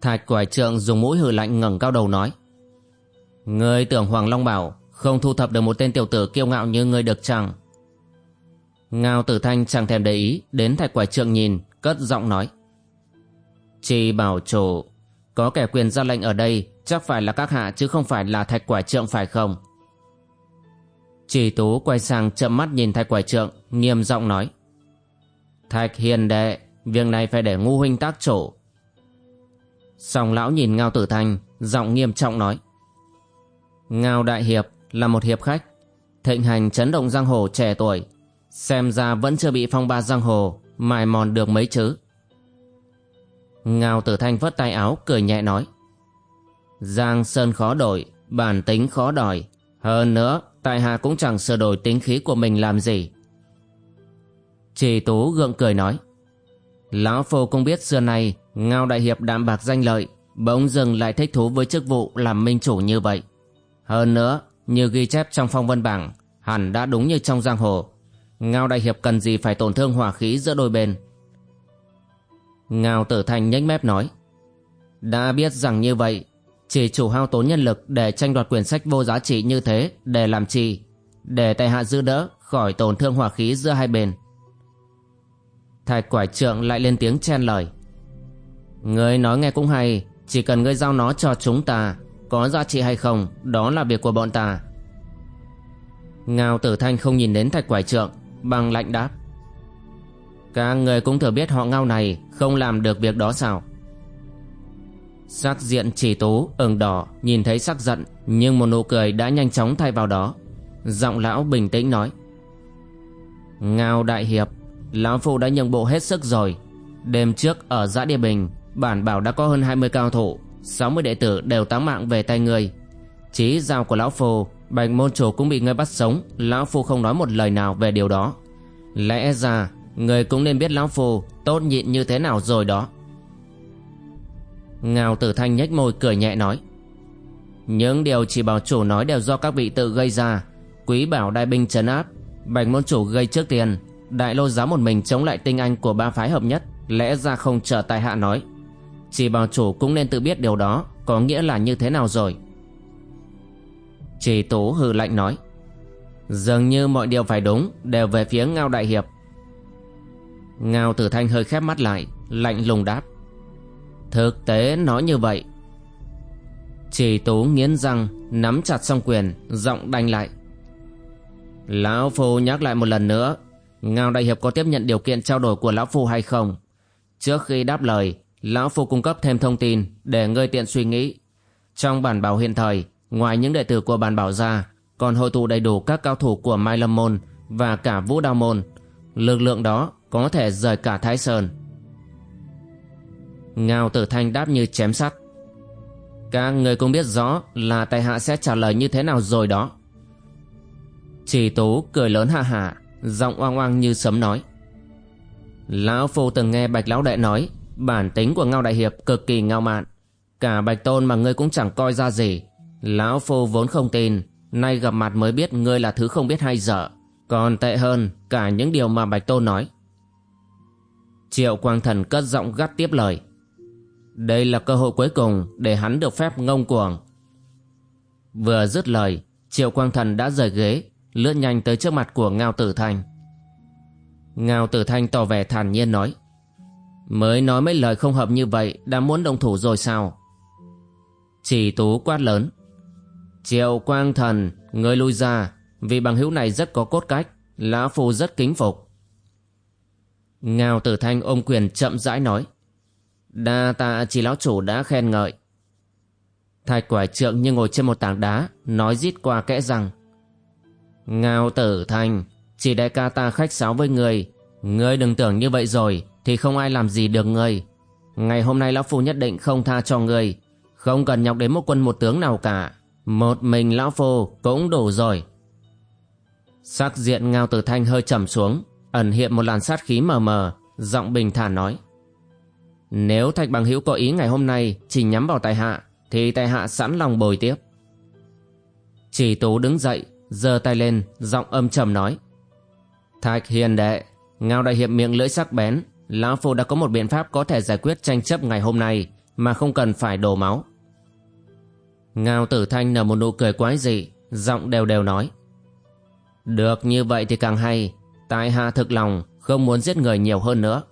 Thạch quải trượng dùng mũi hừ lạnh ngẩng cao đầu nói, Ngươi tưởng Hoàng Long bảo Không thu thập được một tên tiểu tử kiêu ngạo như ngươi được chăng? Ngao tử thanh chẳng thèm để ý, Đến thạch quải trượng nhìn, Cất giọng nói Chỉ bảo chủ, Có kẻ quyền ra lệnh ở đây Chắc phải là các hạ chứ không phải là thạch quải trượng phải không? Chỉ tú quay sang chậm mắt nhìn thạch quải trượng, Nghiêm giọng nói, Thạch hiền đệ, Việc này phải để ngu huynh tác chủ Song lão nhìn Ngao Tử Thanh, giọng nghiêm trọng nói. Ngao Đại Hiệp là một hiệp khách, thịnh hành chấn động giang hồ trẻ tuổi, xem ra vẫn chưa bị phong ba giang hồ, mài mòn được mấy chứ. Ngao Tử Thanh vất tay áo cười nhẹ nói. Giang Sơn khó đổi, bản tính khó đòi. Hơn nữa, tại hạ cũng chẳng sửa đổi tính khí của mình làm gì. trì Tú gượng cười nói. Lão Phu cũng biết xưa nay Ngao Đại Hiệp đạm bạc danh lợi, Bỗng dừng lại thích thú với chức vụ làm minh chủ như vậy. Hơn nữa, Như ghi chép trong phong vân bảng, Hẳn đã đúng như trong giang hồ. Ngao Đại Hiệp cần gì phải tổn thương hòa khí giữa đôi bên? Ngao Tử Thành nhếch mép nói, Đã biết rằng như vậy, Chỉ chủ hao tốn nhân lực để tranh đoạt quyển sách vô giá trị như thế Để làm chi? Để tại hạ giữ đỡ khỏi tổn thương hòa khí giữa hai bên. Thạch quải trượng lại lên tiếng chen lời Ngươi nói nghe cũng hay, Chỉ cần ngươi giao nó cho chúng ta, Có giá trị hay không, Đó là việc của bọn ta. Ngao tử thanh không nhìn đến thạch quải trượng, Bằng lạnh đáp. Các người cũng thừa biết họ ngao này Không làm được việc đó sao? Sắc diện chỉ tú, ửng đỏ, Nhìn thấy sắc giận, Nhưng một nụ cười đã nhanh chóng thay vào đó. Giọng lão bình tĩnh nói. Ngao đại hiệp, Lão Phu đã nhượng bộ hết sức rồi. Đêm trước ở giã địa bình Bản bảo đã có hơn 20 cao thủ 60 đệ tử đều táng mạng về tay người Chí giao của Lão Phu, Bạch môn chủ cũng bị ngươi bắt sống, Lão Phu không nói một lời nào về điều đó. Lẽ ra Người cũng nên biết Lão Phu Tốt nhịn như thế nào rồi đó. Ngào tử thanh nhếch môi cười nhẹ nói, Những điều chỉ bảo chủ nói đều do các vị tự gây ra. Quý bảo đại binh trấn áp, Bạch môn chủ gây trước tiền, Đại lô giáo một mình chống lại tinh anh của ba phái hợp nhất, Lẽ ra không chờ tai hạ nói. Chỉ bảo chủ cũng nên tự biết điều đó Có nghĩa là như thế nào rồi? Chỉ tố hư lạnh nói Dường như mọi điều phải đúng Đều về phía Ngao Đại Hiệp. Ngao Tử Thanh hơi khép mắt lại Lạnh lùng đáp Thực tế nói như vậy. Chỉ tố nghiến răng Nắm chặt song quyền Giọng đanh lại Lão Phu nhắc lại một lần nữa Ngao Đại Hiệp có tiếp nhận điều kiện trao đổi của Lão Phu hay không? Trước khi đáp lời, Lão Phu cung cấp thêm thông tin để ngươi tiện suy nghĩ. Trong bản bảo hiện thời, ngoài những đệ tử của bản bảo ra, còn hội tụ đầy đủ các cao thủ của Mai Lâm Môn và cả Vũ Đao Môn. Lực lượng đó có thể rời cả Thái Sơn. Ngao Tử Thanh đáp như chém sắt. Các người cũng biết rõ là tài hạ sẽ trả lời như thế nào rồi đó. Chỉ Tú cười lớn hạ hạ Giọng oang oang như sấm nói Lão Phu từng nghe Bạch Lão Đệ nói Bản tính của Ngao Đại Hiệp cực kỳ ngao mạn. Cả Bạch Tôn mà ngươi cũng chẳng coi ra gì. Lão Phu vốn không tin, Nay gặp mặt mới biết ngươi là thứ không biết hay dở. Còn tệ hơn Cả những điều mà Bạch Tôn nói. Triệu Quang Thần cất giọng gắt tiếp lời. Đây là cơ hội cuối cùng Để hắn được phép ngông cuồng. Vừa dứt lời, Triệu Quang Thần đã rời ghế, lướt nhanh tới trước mặt của Ngao Tử Thanh. Ngao Tử Thanh tỏ vẻ thản nhiên nói. Mới nói mấy lời không hợp như vậy đã muốn đồng thủ rồi sao? Chỉ tú quát lớn. Triệu Quang Thần, người lui ra Vì bằng hữu này rất có cốt cách Lão Phu rất kính phục. Ngao Tử Thanh ôm quyền chậm rãi nói. Đa tạ chỉ lão chủ đã khen ngợi. Thạch quải trượng như ngồi trên một tảng đá Nói rít qua kẽ rằng, Ngao tử thanh Chỉ đại ca ta khách sáo với người Ngươi đừng tưởng như vậy rồi. Thì không ai làm gì được ngươi. Ngày hôm nay Lão Phu nhất định không tha cho người Không cần nhọc đến một quân một tướng nào cả. Một mình Lão Phu cũng đủ rồi. Sắc diện Ngao Tử Thanh hơi trầm xuống, Ẩn hiện một làn sát khí mờ mờ, Giọng bình thản nói. Nếu Thạch Bằng Hữu có ý ngày hôm nay Chỉ nhắm vào tài hạ, Thì tài hạ sẵn lòng bồi tiếp. Chỉ tú đứng dậy, giơ tay lên, Giọng âm trầm nói. Thạch hiền đệ, Ngao đại hiệp miệng lưỡi sắc bén Lão Phu đã có một biện pháp có thể giải quyết tranh chấp ngày hôm nay, Mà không cần phải đổ máu. Ngao tử thanh nở một nụ cười quái dị, Giọng đều đều nói. Được như vậy thì càng hay, Tại hạ thực lòng, Không muốn giết người nhiều hơn nữa.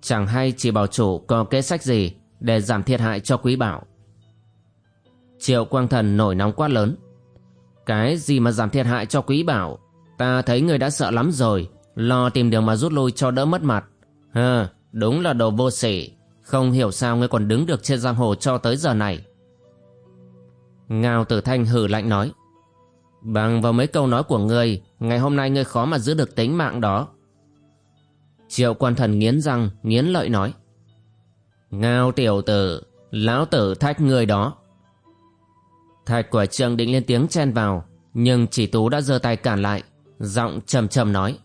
Chẳng hay chỉ bảo chủ có kế sách gì Để giảm thiệt hại cho quý bảo. Triệu quang thần nổi nóng quát lớn. Cái gì mà giảm thiệt hại cho quý bảo? Ta thấy người đã sợ lắm rồi, Lo tìm đường mà rút lui cho đỡ mất mặt. Hừ, đúng là đồ vô sỉ. Không hiểu sao ngươi còn đứng được trên giang hồ cho tới giờ này. Ngao tử thanh hử lạnh nói. Bằng vào mấy câu nói của ngươi, ngày hôm nay ngươi khó mà giữ được tính mạng đó. Triệu quan thần nghiến răng, nghiến lợi nói. Ngao tiểu tử, lão tử thách ngươi đó. Thạch quả trương định lên tiếng chen vào, nhưng chỉ tú đã giơ tay cản lại, giọng trầm trầm nói.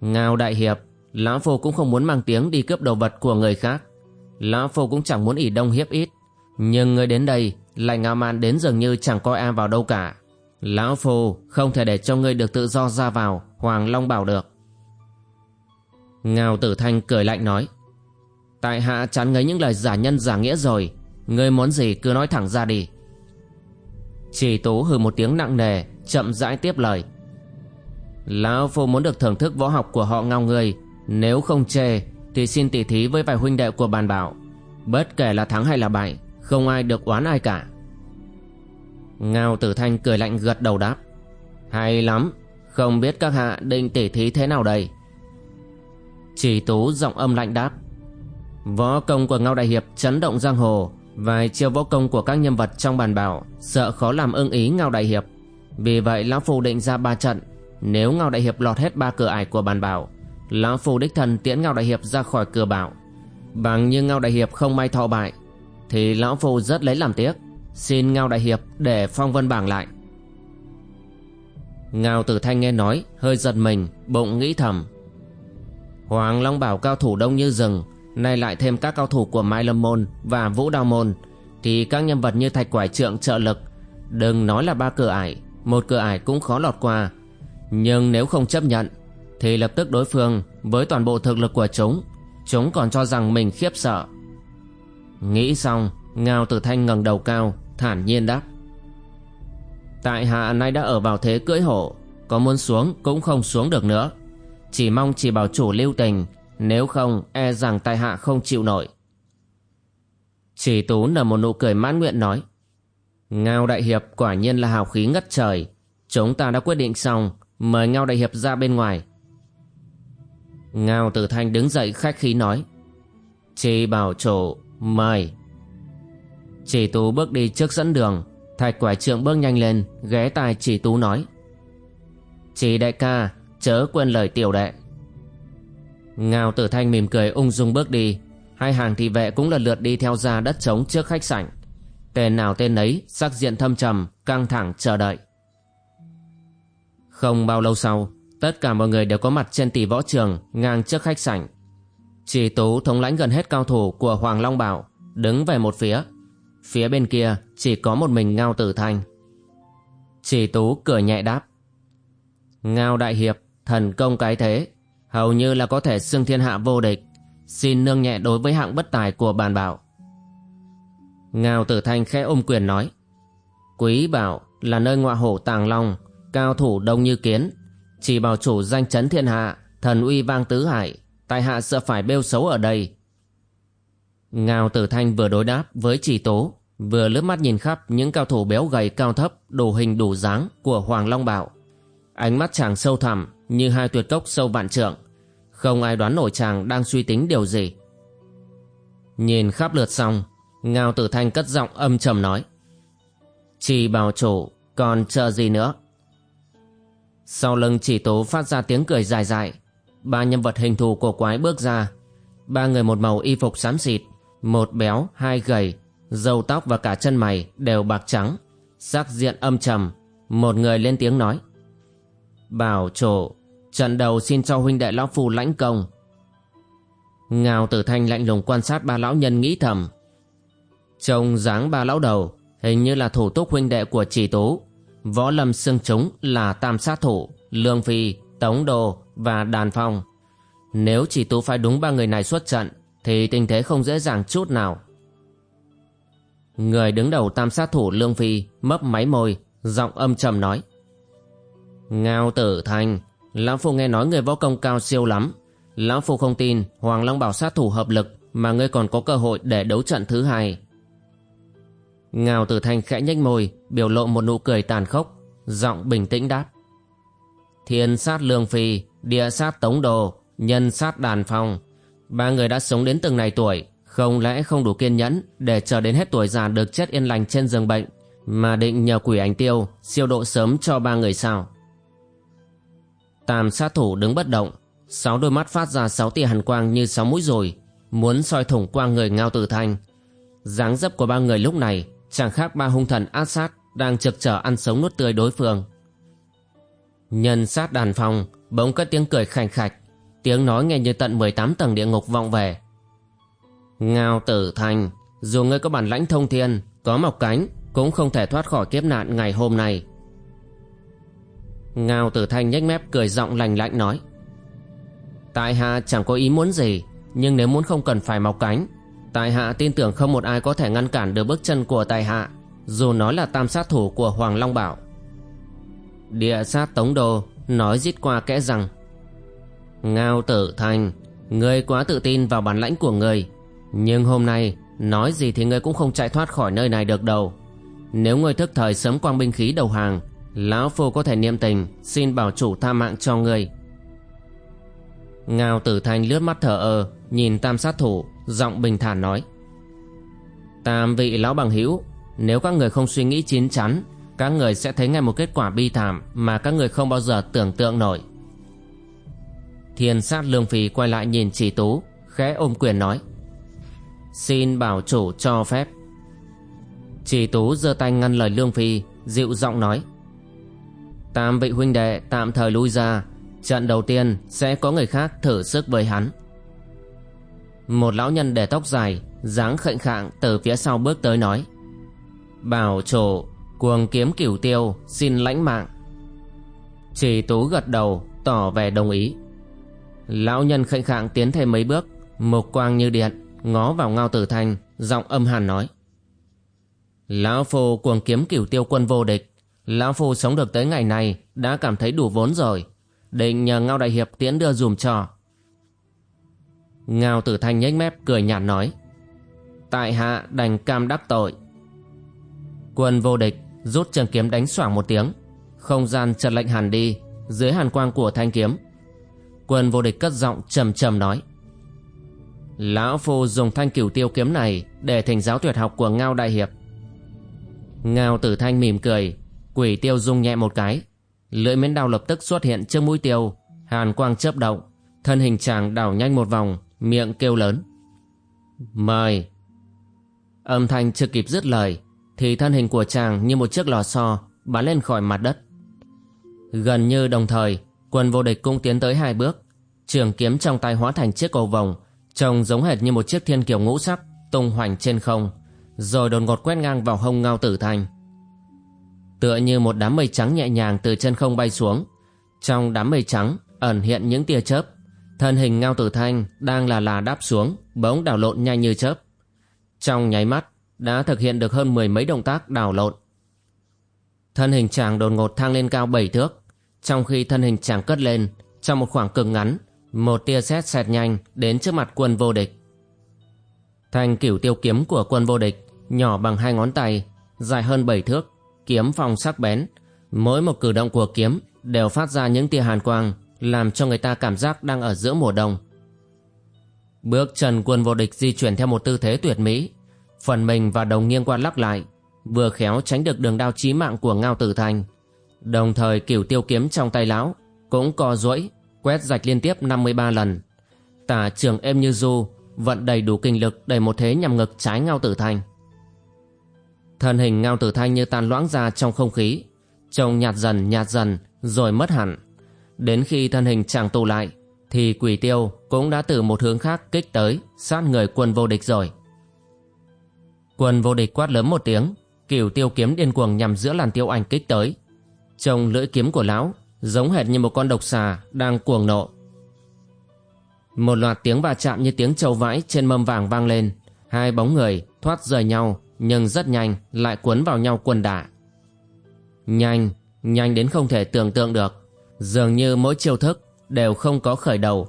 Ngao đại hiệp, Lão Phu cũng không muốn mang tiếng đi cướp đồ vật của người khác. Lão Phu cũng chẳng muốn ỉ đông hiếp ít. Nhưng người đến đây lại ngạo mạn đến dường như chẳng coi ai vào đâu cả. Lão Phu không thể để cho ngươi được tự do ra vào, Hoàng Long bảo được. Ngao Tử Thanh cười lạnh nói. Tại hạ chán ngấy những lời giả nhân giả nghĩa rồi. Ngươi muốn gì cứ nói thẳng ra đi. Chỉ tú hừ một tiếng nặng nề, chậm rãi tiếp lời. Lão Phu muốn được thưởng thức võ học của họ ngao ngươi nếu không chê, Thì xin tỉ thí với vài huynh đệ của bàn bảo. Bất kể là thắng hay là bại, Không ai được oán ai cả. Ngao tử thanh cười lạnh gật đầu đáp. Hay lắm, Không biết các hạ định tỉ thí thế nào đây? Chỉ tú giọng âm lạnh đáp. Võ công của Ngao Đại Hiệp chấn động giang hồ, Vài chiêu võ công của các nhân vật trong bàn bảo Sợ khó làm ưng ý Ngao Đại Hiệp. Vì vậy Lão Phu định ra ba trận, Nếu Ngao Đại Hiệp lọt hết ba cửa ải của bàn bảo Lão Phu đích thần tiễn Ngao Đại Hiệp ra khỏi cửa bảo. Bằng như Ngao Đại Hiệp không may thọ bại, Thì Lão Phu rất lấy làm tiếc. Xin Ngao Đại Hiệp để phong vân bảng lại. Ngao Tử Thanh nghe nói, Hơi giật mình, Bụng nghĩ thầm. Hoàng Long bảo cao thủ đông như rừng, Nay lại thêm các cao thủ của Mai Lâm Môn Và Vũ Đao Môn, Thì các nhân vật như Thạch Quải Trượng, trợ lực, Đừng nói là ba cửa ải, Một cửa ải cũng khó lọt qua. Nhưng nếu không chấp nhận thì lập tức đối phương với toàn bộ thực lực của chúng chúng còn cho rằng mình khiếp sợ. Nghĩ xong, ngao tử thanh ngẩng đầu cao, thản nhiên đáp. Tại hạ nay đã ở vào thế cưỡi hổ có muốn xuống cũng không xuống được nữa. Chỉ mong chỉ bảo chủ lưu tình, nếu không e rằng tại hạ không chịu nổi. Chỉ tú nở một nụ cười mãn nguyện nói, ngao đại hiệp quả nhiên là hào khí ngất trời. Chúng ta đã quyết định xong, mời ngao đại hiệp ra bên ngoài. Ngao Tử Thanh đứng dậy khách khí nói Chỉ bảo chủ, mời. Chỉ tú bước đi trước dẫn đường. Thạch quải trượng bước nhanh lên, Ghé tai chỉ tú nói, Chỉ đại ca, Chớ quên lời tiểu đệ. Ngao Tử Thanh mỉm cười ung dung bước đi. Hai hàng thị vệ cũng lần lượt đi theo ra đất trống trước khách sảnh Tên nào tên ấy Sắc diện thâm trầm, Căng thẳng chờ đợi. Không bao lâu sau Tất cả mọi người đều có mặt trên tỷ võ trường ngang trước khách sảnh. Chỉ tú thống lãnh gần hết cao thủ của Hoàng Long Bảo đứng về một phía. Phía bên kia chỉ có một mình Ngao Tử Thanh. Chỉ tú cười nhẹ đáp. Ngao Đại Hiệp, thần công cái thế, hầu như là có thể xưng thiên hạ vô địch. Xin nương nhẹ đối với hạng bất tài của bàn bảo. Ngao Tử Thanh khẽ ôm quyền nói. Quý bảo là nơi ngọa hổ tàng long, cao thủ đông như kiến, chỉ bảo chủ danh chấn thiên hạ, Thần uy vang tứ hải, Tại hạ sợ phải bêu xấu ở đây. Ngao tử thanh vừa đối đáp với chỉ tố, Vừa lướt mắt nhìn khắp những cao thủ béo gầy cao thấp, Đủ hình đủ dáng của Hoàng Long Bảo. Ánh mắt chàng sâu thẳm, Như hai tuyệt cốc sâu vạn trượng, Không ai đoán nổi chàng đang suy tính điều gì. Nhìn khắp lượt xong, Ngao tử thanh cất giọng âm trầm nói, Chỉ bảo chủ, Còn chờ gì nữa? Sau lưng chỉ tố phát ra tiếng cười dài dài Ba nhân vật hình thù cổ quái bước ra ba người một màu y phục xám xịt, một béo, hai gầy, râu tóc và cả chân mày đều bạc trắng, sắc diện âm trầm. Một người lên tiếng nói. Bảo trổ trận đầu xin cho huynh đệ lão phu lãnh công. ngào tử thanh lạnh lùng quan sát ba lão nhân nghĩ thầm. Trông dáng ba lão đầu, hình như là thủ túc huynh đệ của chỉ tố Võ lâm xưng chúng là tam sát thủ, lương phi, tống đồ và đàn phong. Nếu chỉ tú phải đúng ba người này xuất trận, thì tình thế không dễ dàng chút nào. Người đứng đầu tam sát thủ Lương Phi mấp máy môi, giọng âm trầm nói. Ngao tử thành, Lão Phu nghe nói người võ công cao siêu lắm. Lão Phu không tin Hoàng Long bảo sát thủ hợp lực mà ngươi còn có cơ hội để đấu trận thứ hai. Ngao tử thanh khẽ nhếch môi, biểu lộ một nụ cười tàn khốc, giọng bình tĩnh đáp. Thiên sát Lương Phi, địa sát Tống Đồ, nhân sát Đàn Phong. Ba người đã sống đến từng này tuổi, không lẽ không đủ kiên nhẫn để chờ đến hết tuổi già được chết yên lành trên giường bệnh mà định nhờ quỷ ảnh tiêu siêu độ sớm cho ba người sao? Tam sát thủ đứng bất động, sáu đôi mắt phát ra sáu tia hàn quang như sáu mũi rồi, muốn soi thủng qua người ngao tử thanh. dáng dấp của ba người lúc này chẳng khác ba hung thần át sát đang trực trở ăn sống nuốt tươi đối phương. Nhân sát đàn phòng bỗng có tiếng cười khành khạch, tiếng nói nghe như tận 18 tầng địa ngục vọng về. Ngao tử thành, dù ngươi có bản lãnh thông thiên, có mọc cánh, cũng không thể thoát khỏi kiếp nạn ngày hôm nay. Ngao tử thanh nhếch mép cười giọng lành lạnh nói. Tại hạ chẳng có ý muốn gì, nhưng nếu muốn không cần phải mọc cánh, tại hạ tin tưởng không một ai có thể ngăn cản được bước chân của tại hạ, dù nói là tam sát thủ của Hoàng Long Bảo. Địa sát Tống Đô nói rít qua kẽ rằng Ngao tử thành, ngươi quá tự tin vào bản lãnh của ngươi, nhưng hôm nay Nói gì thì ngươi cũng không chạy thoát khỏi nơi này được đâu Nếu ngươi thức thời sớm quang binh khí đầu hàng Lão Phu có thể niệm tình Xin bảo chủ tha mạng cho ngươi Ngao tử thanh lướt mắt thở ơ Nhìn tam sát thủ Giọng bình thản nói, Tam vị lão bằng hữu, Nếu các người không suy nghĩ chín chắn, Các người sẽ thấy ngay một kết quả bi thảm Mà các người không bao giờ tưởng tượng nổi. Thiên sát lương phì quay lại nhìn chỉ tú, Khẽ ôm quyền nói, Xin bảo chủ cho phép. Chỉ tú giơ tay ngăn lời Lương Phi, Dịu giọng nói, Tam vị huynh đệ tạm thời lui ra, Trận đầu tiên sẽ có người khác thử sức với hắn. Một lão nhân để tóc dài, dáng khệnh khạng từ phía sau bước tới nói, Bảo trổ, Cuồng kiếm cửu tiêu, Xin lãnh mạng Chỉ tú gật đầu, Tỏ vẻ đồng ý Lão nhân khệnh khạng tiến thêm mấy bước, Mục quang như điện, ngó vào ngao tử thanh giọng âm hàn nói, lão phu cuồng kiếm cửu tiêu quân vô địch, lão phu sống được tới ngày này đã cảm thấy đủ vốn rồi định nhờ ngao đại hiệp tiến đưa dùm trò ngao tử thanh nhếch mép cười nhạt nói tại hạ đành cam đắc tội quân vô địch rút trường kiếm đánh xoảng một tiếng không gian chật lệnh hàn đi dưới hàn quang của thanh kiếm quân vô địch cất giọng trầm trầm nói Lão Phu dùng thanh cửu tiêu kiếm này để thỉnh giáo tuyệt học của Ngao Đại Hiệp. Ngao tử thanh mỉm cười, quỷ tiêu rung nhẹ một cái. Lưỡi miến đao lập tức xuất hiện trước mũi tiêu, hàn quang chớp động, thân hình chàng đảo nhanh một vòng, miệng kêu lớn. Mời! Âm thanh chưa kịp dứt lời, thì thân hình của chàng như một chiếc lò xo bắn lên khỏi mặt đất. Gần như đồng thời, quân vô địch cũng tiến tới hai bước, trường kiếm trong tay hóa thành chiếc cầu vòng, Trông giống hệt như một chiếc thiên kiều ngũ sắc tung hoành trên không, rồi đột ngột quét ngang vào hông ngao tử thanh. Tựa như một đám mây trắng nhẹ nhàng từ chân không bay xuống, trong đám mây trắng ẩn hiện những tia chớp, thân hình ngao tử thanh đang là là đáp xuống, bỗng đảo lộn nhanh như chớp. Trong nháy mắt, đã thực hiện được hơn mười mấy động tác đảo lộn. Thân hình chàng đột ngột thang lên cao bảy thước, trong khi thân hình chàng cất lên, trong một khoảng cực ngắn một tia sét xẹt nhanh đến trước mặt quân vô địch. Thanh cửu tiêu kiếm của quân vô địch nhỏ bằng hai ngón tay, dài hơn bảy thước, kiếm phong sắc bén. Mỗi một cử động của kiếm đều phát ra những tia hàn quang, làm cho người ta cảm giác đang ở giữa mùa đông. Bước chân quân vô địch di chuyển theo một tư thế tuyệt mỹ, phần mình và đồng nghiêng qua lắc lại, vừa khéo tránh được đường đao chí mạng của Ngao Tử Thanh. Đồng thời cửu tiêu kiếm trong tay lão cũng co duỗi quét rạch liên tiếp 53 lần. Tả trường êm như du, vận đầy đủ kinh lực đẩy một thế nhằm ngực trái Ngao Tử Thanh. Thân hình Ngao Tử Thanh như tan loãng ra trong không khí, trông nhạt dần nhạt dần rồi mất hẳn. Đến khi thân hình chàng tụ lại, thì quỷ tiêu cũng đã từ một hướng khác kích tới, sát người quân vô địch rồi. Quân vô địch quát lớn một tiếng, cửu tiêu kiếm điên cuồng nhằm giữa làn tiêu ảnh kích tới. Trông lưỡi kiếm của lão giống hệt như một con độc xà đang cuồng nộ. Một loạt tiếng va chạm như tiếng trâu vãi trên mâm vàng vang lên, hai bóng người thoát rời nhau nhưng rất nhanh lại cuốn vào nhau quần đả. Nhanh, nhanh đến không thể tưởng tượng được, dường như mỗi chiêu thức đều không có khởi đầu.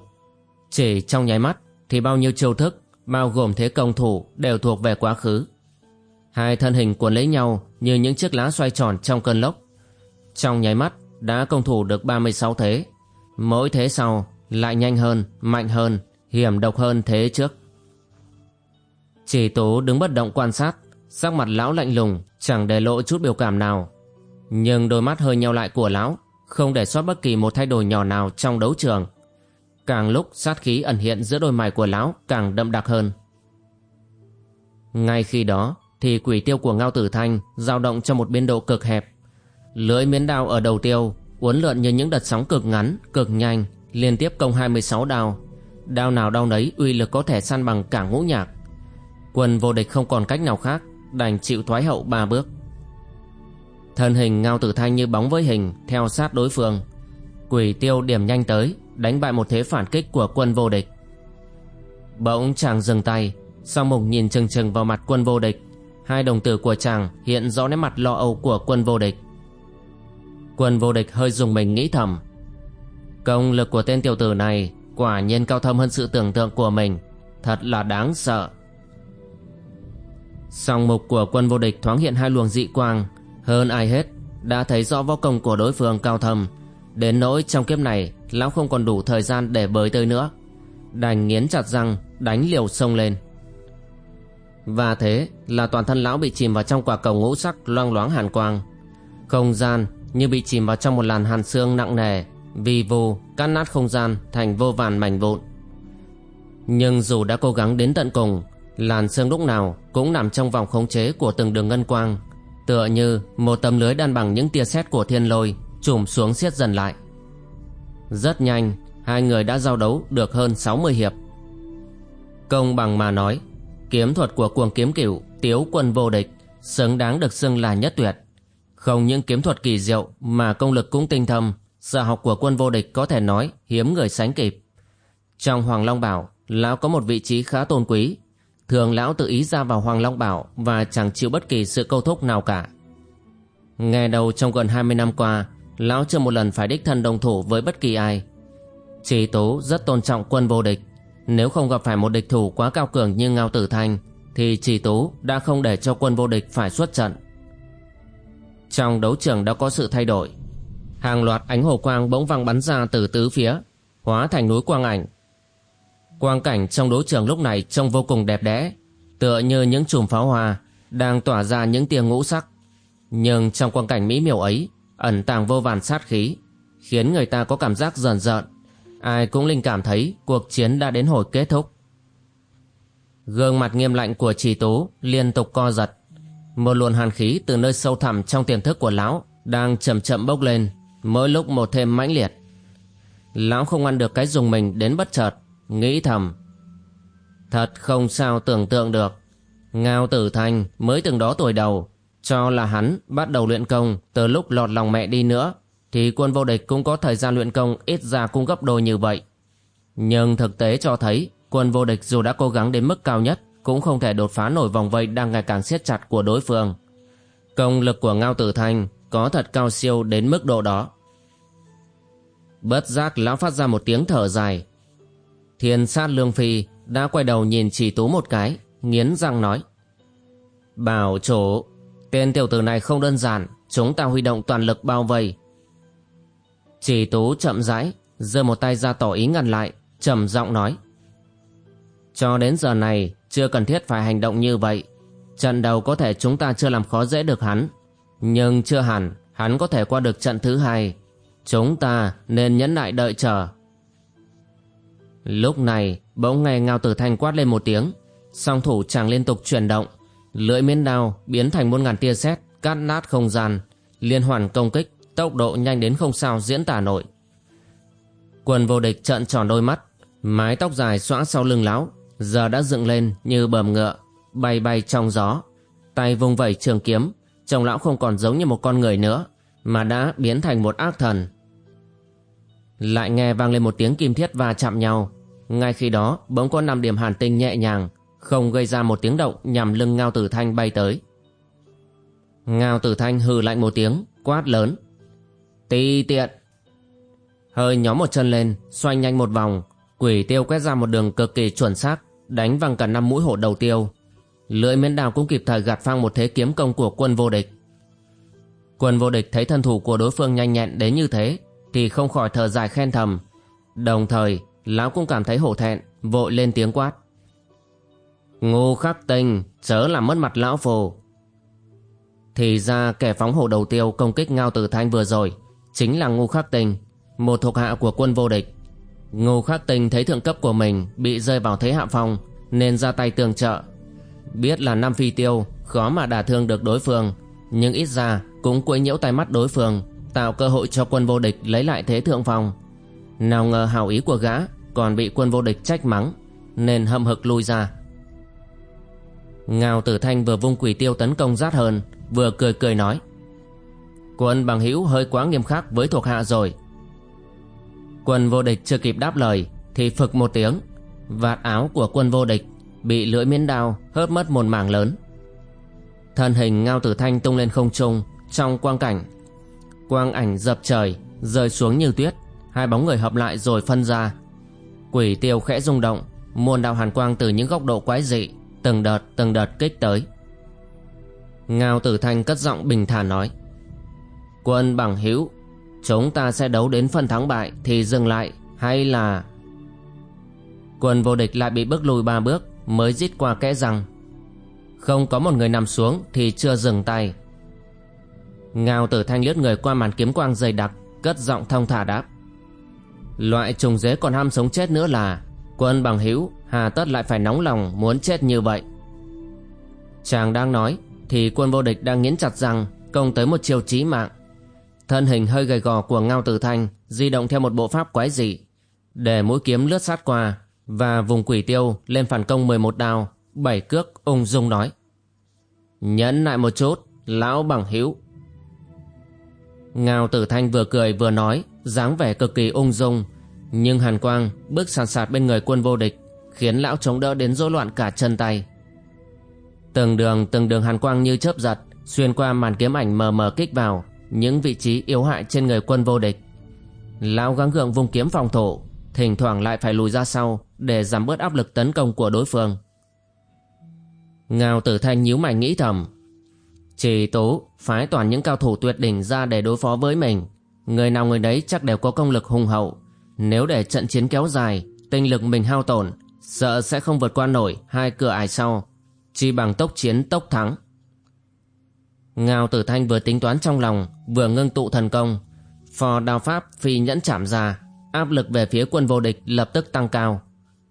Chỉ trong nháy mắt thì bao nhiêu chiêu thức bao gồm thế công thủ đều thuộc về quá khứ. Hai thân hình cuốn lấy nhau như những chiếc lá xoay tròn trong cơn lốc. Trong nháy mắt đã công thủ được 36 thế. Mỗi thế sau lại nhanh hơn, mạnh hơn, hiểm độc hơn thế trước. Chỉ Tú đứng bất động quan sát, sắc mặt lão lạnh lùng, chẳng để lộ chút biểu cảm nào. Nhưng đôi mắt hơi nheo lại của lão, không để sót bất kỳ một thay đổi nhỏ nào trong đấu trường. Càng lúc sát khí ẩn hiện giữa đôi mày của lão càng đậm đặc hơn. Ngay khi đó, thì quỷ tiêu của Ngao Tử Thanh dao động trong một biên độ cực hẹp. Lưỡi miến đao ở đầu tiêu uốn lượn như những đợt sóng cực ngắn, cực nhanh, liên tiếp công 26 đao. Đao nào đao nấy uy lực có thể săn bằng cả ngũ nhạc. Quân vô địch không còn cách nào khác, đành chịu thoái hậu ba bước. Thân hình Ngao Tử Thanh như bóng với hình theo sát đối phương. Quỷ tiêu điểm nhanh tới, đánh bại một thế phản kích của quân vô địch. Bỗng chàng dừng tay, song mục nhìn chừng chừng vào mặt quân vô địch. Hai đồng tử của chàng hiện rõ nét mặt lo âu của quân vô địch. Quân vô địch hơi dùng mình nghĩ thầm. Công lực của tên tiểu tử này Quả nhiên cao thâm hơn sự tưởng tượng của mình. Thật là đáng sợ. Song mục của quân vô địch thoáng hiện hai luồng dị quang hơn ai hết Đã thấy rõ võ công của đối phương cao thâm Đến nỗi trong kiếp này Lão không còn đủ thời gian để bơi tới nữa Đành nghiến chặt răng Đánh liều sông lên và thế là toàn thân lão bị chìm vào trong quả cầu ngũ sắc loang loáng hàn quang. Không gian như bị chìm vào trong một làn hàn xương nặng nề, vì vù cắt nát không gian thành vô vàn mảnh vụn. Nhưng dù đã cố gắng đến tận cùng, làn xương lúc nào cũng nằm trong vòng khống chế của từng đường ngân quang, tựa như một tấm lưới đan bằng những tia sét của thiên lôi trùm xuống siết dần lại. Rất nhanh, hai người đã giao đấu được hơn 60 hiệp. Công bằng mà nói, Kiếm thuật của cuồng kiếm cửu Tiếu quân vô địch Xứng đáng được xưng là nhất tuyệt Không những kiếm thuật kỳ diệu Mà công lực cũng tinh thâm Sở học của quân vô địch có thể nói Hiếm người sánh kịp Trong Hoàng Long Bảo Lão có một vị trí khá tôn quý Thường lão tự ý ra vào Hoàng Long Bảo Và chẳng chịu bất kỳ sự câu thúc nào cả. Nghe đầu trong gần 20 năm qua, Lão chưa một lần phải đích thân đồng thủ với bất kỳ ai. Chỉ tố rất tôn trọng quân vô địch. Nếu không gặp phải một địch thủ quá cao cường như Ngao Tử Thanh, Thì Trì Tú đã không để cho quân vô địch phải xuất trận. Trong đấu trường đã có sự thay đổi. Hàng loạt ánh hồ quang bỗng văng bắn ra từ tứ phía, Hóa thành núi quang ảnh. Quang cảnh trong đấu trường lúc này trông vô cùng đẹp đẽ Tựa như những chùm pháo hoa Đang tỏa ra những tia ngũ sắc Nhưng trong quang cảnh mỹ miều ấy Ẩn tàng vô vàn sát khí Khiến người ta có cảm giác rờn rợn Ai cũng linh cảm thấy cuộc chiến đã đến hồi kết thúc. Gương mặt nghiêm lạnh của trì tú liên tục co giật. Một luồng hàn khí từ nơi sâu thẳm trong tiềm thức của lão đang chậm chậm bốc lên, mỗi lúc một thêm mãnh liệt. Lão không ăn được cái dùng mình đến bất chợt, nghĩ thầm. Thật không sao tưởng tượng được. Ngao tử thanh mới từng đó tuổi đầu, cho là hắn bắt đầu luyện công từ lúc lọt lòng mẹ đi nữa thì quân vô địch cũng có thời gian luyện công ít ra cung gấp đôi như vậy. Nhưng thực tế cho thấy quân vô địch dù đã cố gắng đến mức cao nhất cũng không thể đột phá nổi vòng vây đang ngày càng siết chặt của đối phương. Công lực của Ngao Tử Thanh có thật cao siêu đến mức độ đó. Bất giác lão phát ra một tiếng thở dài. Thiên sát lương phi đã quay đầu nhìn chỉ tú một cái, nghiến răng nói. Bảo chủ, tên tiểu tử này không đơn giản, chúng ta huy động toàn lực bao vây, chỉ tú chậm rãi, giơ một tay ra tỏ ý ngăn lại, trầm giọng nói. Cho đến giờ này, chưa cần thiết phải hành động như vậy. Trận đầu có thể chúng ta chưa làm khó dễ được hắn. Nhưng chưa hẳn, hắn có thể qua được trận thứ hai. Chúng ta nên nhẫn nại đợi chờ. Lúc này bỗng nghe Ngao Tử Thanh quát lên một tiếng, song thủ chàng liên tục chuyển động, lưỡi miến đao biến thành muôn ngàn tia sét cắt nát không gian, liên hoàn công kích, tốc độ nhanh đến không sao diễn tả nổi. quần vô địch trợn tròn đôi mắt, mái tóc dài xõa sau lưng lão, giờ đã dựng lên như bờm ngựa, bay bay trong gió, tay vung vẩy trường kiếm, trông lão không còn giống như một con người nữa, mà đã biến thành một ác thần. Lại nghe vang lên một tiếng kim thiết va chạm nhau, ngay khi đó bỗng có năm điểm hàn tinh nhẹ nhàng, không gây ra một tiếng động nhằm lưng Ngao Tử Thanh bay tới. Ngao Tử Thanh hừ lạnh một tiếng, quát lớn. Ti tiện! Hơi nhóm một chân lên, xoay nhanh một vòng, quỷ tiêu quét ra một đường cực kỳ chuẩn xác, đánh văng cả năm mũi hổ đầu tiêu. Lưỡi miến đào cũng kịp thời gạt phăng một thế kiếm công của quân vô địch. Quân vô địch thấy thân thủ của đối phương nhanh nhẹn đến như thế, thì không khỏi thở dài khen thầm. Đồng thời, lão cũng cảm thấy hổ thẹn, vội lên tiếng quát. Ngu khắc tinh, chớ làm mất mặt lão phù. Thì ra kẻ phóng hổ đầu tiêu công kích Ngao Tử Thanh vừa rồi, chính là ngu khắc tinh, một thuộc hạ của quân vô địch. Ngô Khắc Tinh thấy thượng cấp của mình bị rơi vào thế hạ phong nên ra tay tường trợ. Biết là năm phi tiêu khó mà đả thương được đối phương nhưng ít ra cũng quấy nhiễu tay mắt đối phương tạo cơ hội cho quân vô địch lấy lại thế thượng phong. Nào ngờ hào ý của gã còn bị quân vô địch trách mắng, nên hậm hực lui ra. Ngao Tử Thanh vừa vung quỷ tiêu tấn công rát hơn vừa cười cười nói, Quân bằng hữu hơi quá nghiêm khắc với thuộc hạ rồi Quân vô địch chưa kịp đáp lời Thì phực một tiếng, Vạt áo của quân vô địch Bị lưỡi miến đao hớp mất một mảng lớn Thân hình ngao tử thanh tung lên không trung Trong quang cảnh Quang ảnh dập trời, Rơi xuống như tuyết. Hai bóng người hợp lại rồi phân ra. Quỷ tiêu khẽ rung động, Muôn đạo hàn quang từ những góc độ quái dị, Từng đợt từng đợt kích tới. Ngao tử thanh cất giọng bình thản nói, Quân bằng hữu, Chúng ta sẽ đấu đến phần thắng bại Thì dừng lại, hay là Quân vô địch lại bị bước lùi ba bước, Mới rít qua kẽ rằng, Không có một người nằm xuống Thì chưa dừng tay. Ngao tử thanh lướt người qua màn kiếm quang dày đặc Cất giọng thông thả đáp Loại trùng dế còn ham sống chết nữa là Quân bằng hữu Hà tất lại phải nóng lòng muốn chết như vậy Chàng đang nói Thì quân vô địch đang nghiến chặt rằng Công tới một chiều chí mạng Thân hình hơi gầy gò của Ngao Tử Thanh di động theo một bộ pháp quái dị, để mũi kiếm lướt sát qua và vùng quỷ tiêu lên phản công 11 đao, bảy cước ung dung nói. Nhẫn lại một chút, lão bằng hữu. Ngao Tử Thanh vừa cười vừa nói, dáng vẻ cực kỳ ung dung, nhưng Hàn Quang bước sàn sạt bên người quân vô địch, khiến lão chống đỡ đến rối loạn cả chân tay. Từng đường từng đường Hàn Quang như chớp giật, xuyên qua màn kiếm ảnh mờ mờ kích vào, những vị trí yếu hại trên người quân vô địch. Lão gắng gượng vùng kiếm phòng thủ, thỉnh thoảng lại phải lùi ra sau để giảm bớt áp lực tấn công của đối phương. Ngao tử thanh nhíu mày nghĩ thầm. Chỉ tố phái toàn những cao thủ tuyệt đỉnh ra để đối phó với mình. Người nào người đấy chắc đều có công lực hùng hậu. Nếu để trận chiến kéo dài, tinh lực mình hao tổn, sợ sẽ không vượt qua nổi hai cửa ải sau. Chỉ bằng tốc chiến tốc thắng. Ngao tử thanh vừa tính toán trong lòng Vừa ngưng tụ thần công Phò đao pháp phi nhẫn chạm ra Áp lực về phía quân vô địch lập tức tăng cao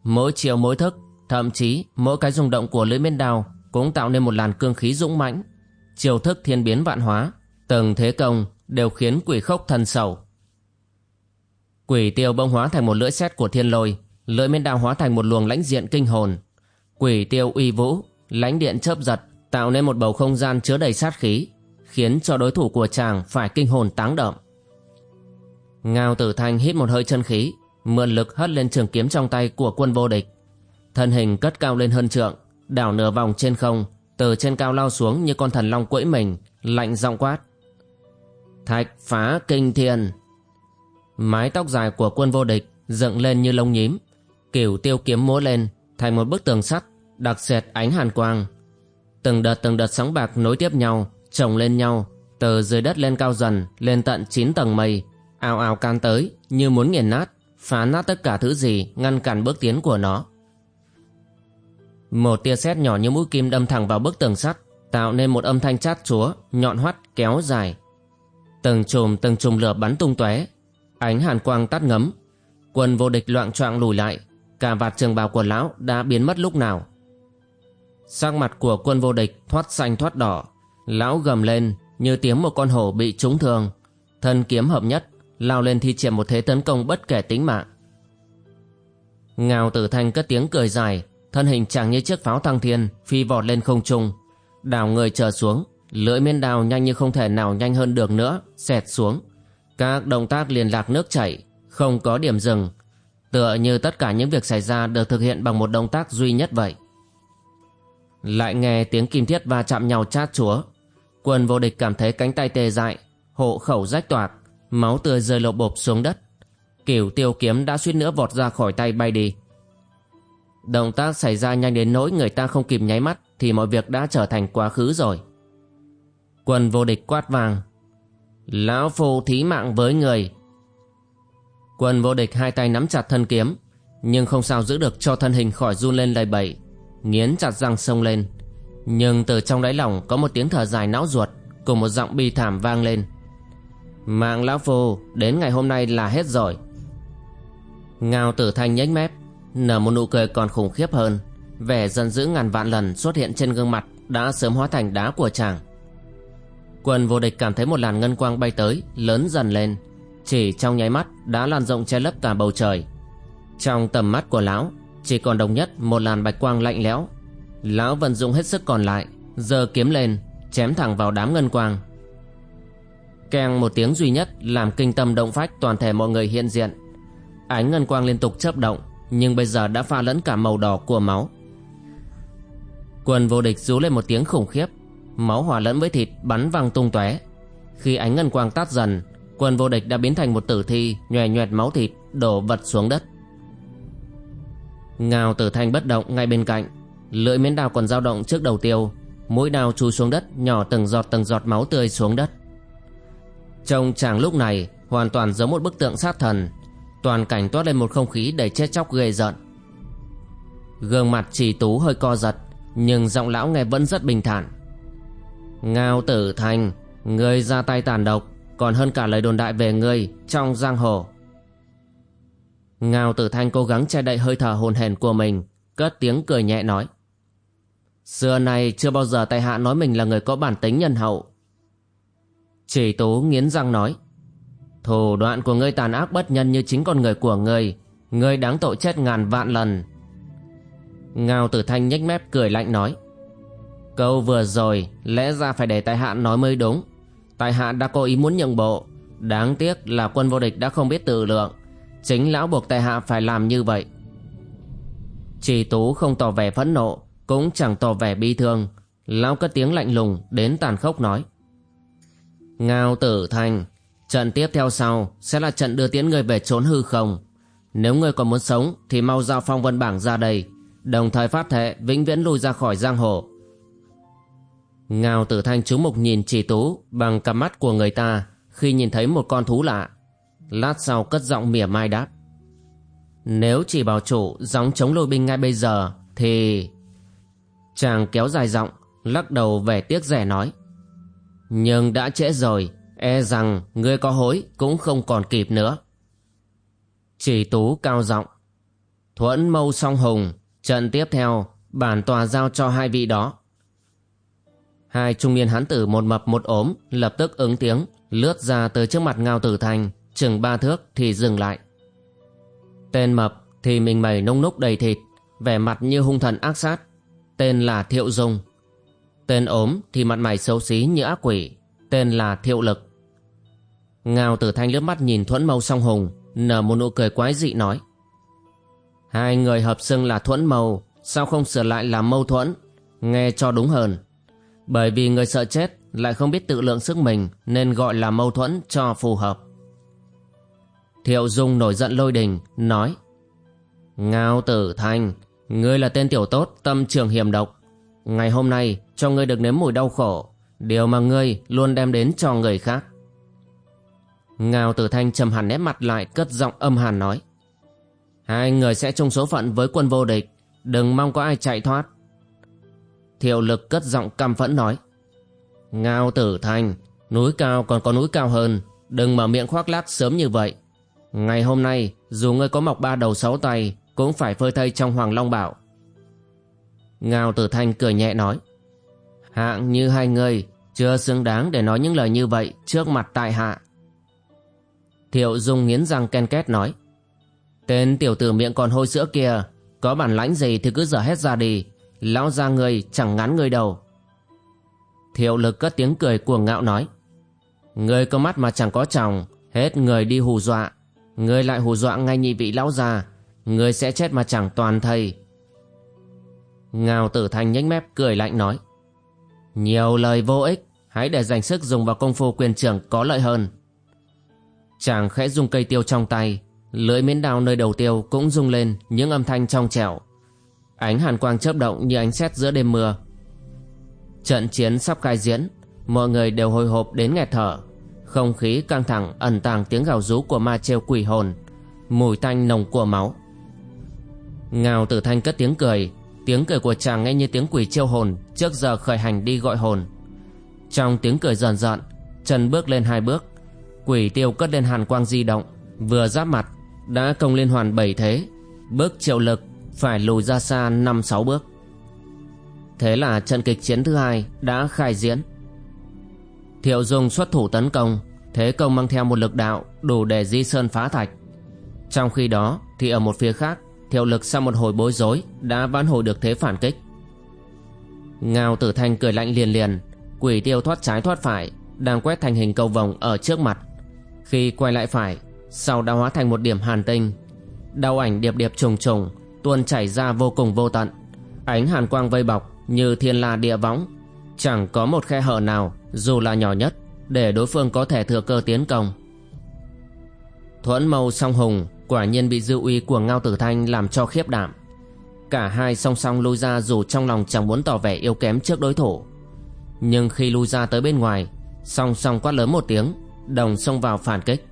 Mỗi chiều mỗi thức Thậm chí mỗi cái rung động của lưỡi miên đao Cũng tạo nên một làn cương khí dũng mãnh chiêu thức thiên biến vạn hóa Từng thế công đều khiến quỷ khốc thần sầu Quỷ tiêu bông hóa thành một lưỡi xét của thiên lôi Lưỡi miên đao hóa thành một luồng lãnh diện kinh hồn Quỷ tiêu uy vũ Lãnh điện chớp giật tạo nên một bầu không gian chứa đầy sát khí, khiến cho đối thủ của chàng phải kinh hồn táng động. Ngao Tử Thanh hít một hơi chân khí, mượn lực hất lên trường kiếm trong tay của quân vô địch. Thân hình cất cao lên hơn trượng, đảo nửa vòng trên không, từ trên cao lao xuống như con thần long quẫy mình, lạnh giọng quát. Thạch phá kinh thiên. Mái tóc dài của quân vô địch dựng lên như lông nhím, kiểu tiêu kiếm múa lên thành một bức tường sắt, đặc sệt ánh hàn quang, Từng đợt từng đợt sóng bạc nối tiếp nhau, chồng lên nhau, từ dưới đất lên cao dần, lên tận 9 tầng mây, ào ào can tới như muốn nghiền nát, phá nát tất cả thứ gì ngăn cản bước tiến của nó. Một tia sét nhỏ như mũi kim đâm thẳng vào bức tường sắt, tạo nên một âm thanh chát chúa, nhọn hoắt, kéo dài. Từng chùm từng chùm lửa bắn tung tóe, ánh hàn quang tắt ngấm. Quân vô địch loạn choạng lùi lại, Cả vạt trường bào của lão đã biến mất lúc nào Sắc mặt của quân vô địch thoát xanh thoát đỏ Lão gầm lên như tiếng một con hổ bị trúng thương Thân kiếm hợp nhất Lao lên thi triển một thế tấn công bất kể tính mạng Ngào tử thanh cất tiếng cười dài Thân hình chẳng như chiếc pháo thăng thiên, Phi vọt lên không trung. Đảo người trở xuống, Lưỡi miên đào nhanh như không thể nào nhanh hơn được nữa, Xẹt xuống. Các động tác liền lạc nước chảy, Không có điểm dừng. Tựa như tất cả những việc xảy ra Được thực hiện bằng một động tác duy nhất vậy. Lại nghe tiếng kim thiết va chạm nhau chát chúa. Quân vô địch cảm thấy cánh tay tê dại, Hộ khẩu rách toạc, Máu tươi rơi lộp bộp xuống đất. Kiểu tiêu kiếm đã suýt nữa vọt ra khỏi tay bay đi. Động tác xảy ra nhanh đến nỗi người ta không kịp nháy mắt Thì mọi việc đã trở thành quá khứ rồi. Quân vô địch quát vàng. Lão phu thí mạng với người. Quân vô địch hai tay nắm chặt thân kiếm, Nhưng không sao giữ được cho thân hình khỏi run lên đầy bẩy Nghiến chặt răng sông lên. Nhưng từ trong đáy lòng có một tiếng thở dài não ruột Cùng một giọng bi thảm vang lên. Mạng lão phu đến ngày hôm nay là hết rồi. Ngao tử thanh nhếch mép. Nở một nụ cười còn khủng khiếp hơn. Vẻ giận dữ ngàn vạn lần xuất hiện trên gương mặt Đã sớm hóa thành đá của chàng. Quân vô địch cảm thấy một làn ngân quang bay tới, Lớn dần lên. Chỉ trong nháy mắt đã lan rộng che lấp cả bầu trời. Trong tầm mắt của lão, Chỉ còn đồng nhất một làn bạch quang lạnh lẽo. Lão vận dụng hết sức còn lại, giơ kiếm lên, Chém thẳng vào đám ngân quang. Keng một tiếng duy nhất Làm kinh tâm động phách toàn thể mọi người hiện diện. Ánh ngân quang liên tục chớp động nhưng bây giờ đã pha lẫn cả màu đỏ của máu. Quân vô địch rú lên một tiếng khủng khiếp. Máu hòa lẫn với thịt bắn văng tung tóe. Khi ánh ngân quang tắt dần, Quân vô địch đã biến thành một tử thi, Nhòe nhoẹt máu thịt, đổ vật xuống đất. Ngào tử thanh bất động ngay bên cạnh. Lưỡi miến đào còn dao động trước đầu tiêu. Mũi đào chui xuống đất, Nhỏ từng giọt từng giọt máu tươi xuống đất. Trông chàng lúc này, Hoàn toàn giống một bức tượng sát thần. Toàn cảnh toát lên một không khí đầy chết chóc ghê giận Gương mặt trì tú hơi co giật, Nhưng giọng lão nghe vẫn rất bình thản. Ngao tử thành, Ngươi ra tay tàn độc, Còn hơn cả lời đồn đại về ngươi Trong giang hồ. Ngao tử thanh cố gắng che đậy hơi thở hồn hển của mình, Cất tiếng cười nhẹ nói. Xưa này chưa bao giờ tại hạ nói mình là người có bản tính nhân hậu. Chỉ tú nghiến răng nói. Thủ đoạn của ngươi tàn ác bất nhân như chính con người của ngươi. Ngươi đáng tội chết ngàn vạn lần. Ngao tử thanh nhếch mép cười lạnh nói, Câu vừa rồi, lẽ ra phải để tại hạ nói mới đúng. Tại hạ đã có ý muốn nhượng bộ. Đáng tiếc là quân vô địch đã không biết tự lượng. Chính lão buộc tại hạ phải làm như vậy. Chỉ tú không tỏ vẻ phẫn nộ, Cũng chẳng tỏ vẻ bi thương. Lão cất tiếng lạnh lùng, đến tàn khốc nói, Ngao tử thanh Trận tiếp theo sau sẽ là trận đưa tiễn người về trốn hư không. Nếu người còn muốn sống thì mau giao phong vân bảng ra đây, đồng thời phát thệ vĩnh viễn lui ra khỏi giang hồ. Ngao tử thanh chú mục nhìn chỉ tú bằng cặp mắt của người ta khi nhìn thấy một con thú lạ. Lát sau cất giọng mỉa mai đáp. Nếu chỉ bảo chủ gióng chống lôi binh ngay bây giờ thì... Chàng kéo dài giọng, lắc đầu vẻ tiếc rẻ nói. Nhưng đã trễ rồi, E rằng ngươi có hối cũng không còn kịp nữa. Chỉ tú cao giọng Thuẫn mâu song hùng, trận tiếp theo, bản tòa giao cho hai vị đó. Hai trung niên hán tử một mập một ốm lập tức ứng tiếng, lướt ra từ trước mặt ngao tử thành, chừng ba thước thì dừng lại. Tên mập thì mình mẩy nông núc đầy thịt, vẻ mặt như hung thần ác sát. Tên là Thiệu Dung. Tên ốm thì mặt mày xấu xí như ác quỷ, tên là Thiệu Lực. Ngao tử thanh lướt mắt nhìn thuẫn mâu song hùng, Nở một nụ cười quái dị nói. Hai người hợp xưng là thuẫn mâu, Sao không sửa lại là mâu thuẫn? Nghe cho đúng hơn. Bởi vì người sợ chết, Lại không biết tự lượng sức mình, Nên gọi là mâu thuẫn cho phù hợp. Thiệu Dung nổi giận lôi đình, Nói. Ngao tử thanh, Ngươi là tên tiểu tốt, tâm trường hiểm độc. Ngày hôm nay, cho ngươi được nếm mùi đau khổ. Điều mà ngươi luôn đem đến cho người khác. Ngao Tử Thanh trầm hẳn nét mặt lại cất giọng âm hàn nói. Hai người sẽ chung số phận với quân vô địch, đừng mong có ai chạy thoát. Thiệu lực cất giọng căm phẫn nói. Ngao Tử Thanh, núi cao còn có núi cao hơn, đừng mở miệng khoác lác sớm như vậy. Ngày hôm nay, dù ngươi có mọc ba đầu sáu tay, cũng phải phơi thây trong Hoàng Long Bảo. Ngao Tử Thanh cười nhẹ nói Hạng như hai người chưa xứng đáng để nói những lời như vậy trước mặt tại hạ. Thiệu Dung nghiến răng ken két nói. Tên tiểu tử miệng còn hôi sữa kia, Có bản lãnh gì thì cứ dở hết ra đi. Lão ra người chẳng ngắn người đầu Thiệu lực cất tiếng cười cuồng ngạo nói. Người có mắt mà chẳng có chồng, Hết người đi hù dọa. Người lại hù dọa ngay nhị vị lão già Người sẽ chết mà chẳng toàn thầy." Ngào tử thanh nhếch mép cười lạnh nói. Nhiều lời vô ích, Hãy để dành sức dùng vào công phu quyền trưởng có lợi hơn. Chàng khẽ dùng cây tiêu trong tay, Lưỡi miến đao nơi đầu tiêu cũng rung lên những âm thanh trong trẻo. Ánh hàn quang chớp động như ánh sét giữa đêm mưa. Trận chiến sắp khai diễn, Mọi người đều hồi hộp đến nghẹt thở. Không khí căng thẳng ẩn tàng tiếng gào rú của ma trêu quỷ hồn, Mùi tanh nồng của máu. Ngào tử thanh cất tiếng cười Tiếng cười của chàng nghe như tiếng quỷ trêu hồn Trước giờ khởi hành đi gọi hồn. Trong tiếng cười dần dần Trần bước lên hai bước Quỷ tiêu cất lên hàn quang di động, Vừa giáp mặt, Đã công liên hoàn bảy thế. Bước triệu lực, Phải lùi ra xa năm sáu bước. Thế là trận kịch chiến thứ hai Đã khai diễn. Thiệu Dung xuất thủ tấn công, Thế công mang theo một lực đạo Đủ để di sơn phá thạch. Trong khi đó, thì ở một phía khác, Thiệu lực sau một hồi bối rối Đã vãn hồi được thế phản kích. Ngao tử thanh cười lạnh liền liền, Quỷ tiêu thoát trái thoát phải, Đang quét thành hình cầu vòng ở trước mặt. Khi quay lại phải, Sau đã hóa thành một điểm hàn tinh. Đau ảnh điệp điệp trùng trùng, Tuôn chảy ra vô cùng vô tận. Ánh hàn quang vây bọc như thiên la địa võng. Chẳng có một khe hở nào, Dù là nhỏ nhất, Để đối phương có thể thừa cơ tiến công. Thuẫn mâu song hùng Quả nhiên bị dư uy của Ngao Tử Thanh Làm cho khiếp đảm. Cả hai song song lui ra dù trong lòng chẳng muốn tỏ vẻ yếu kém trước đối thủ. Nhưng khi lui ra tới bên ngoài, Song song quát lớn một tiếng Đồng xông vào phản kích.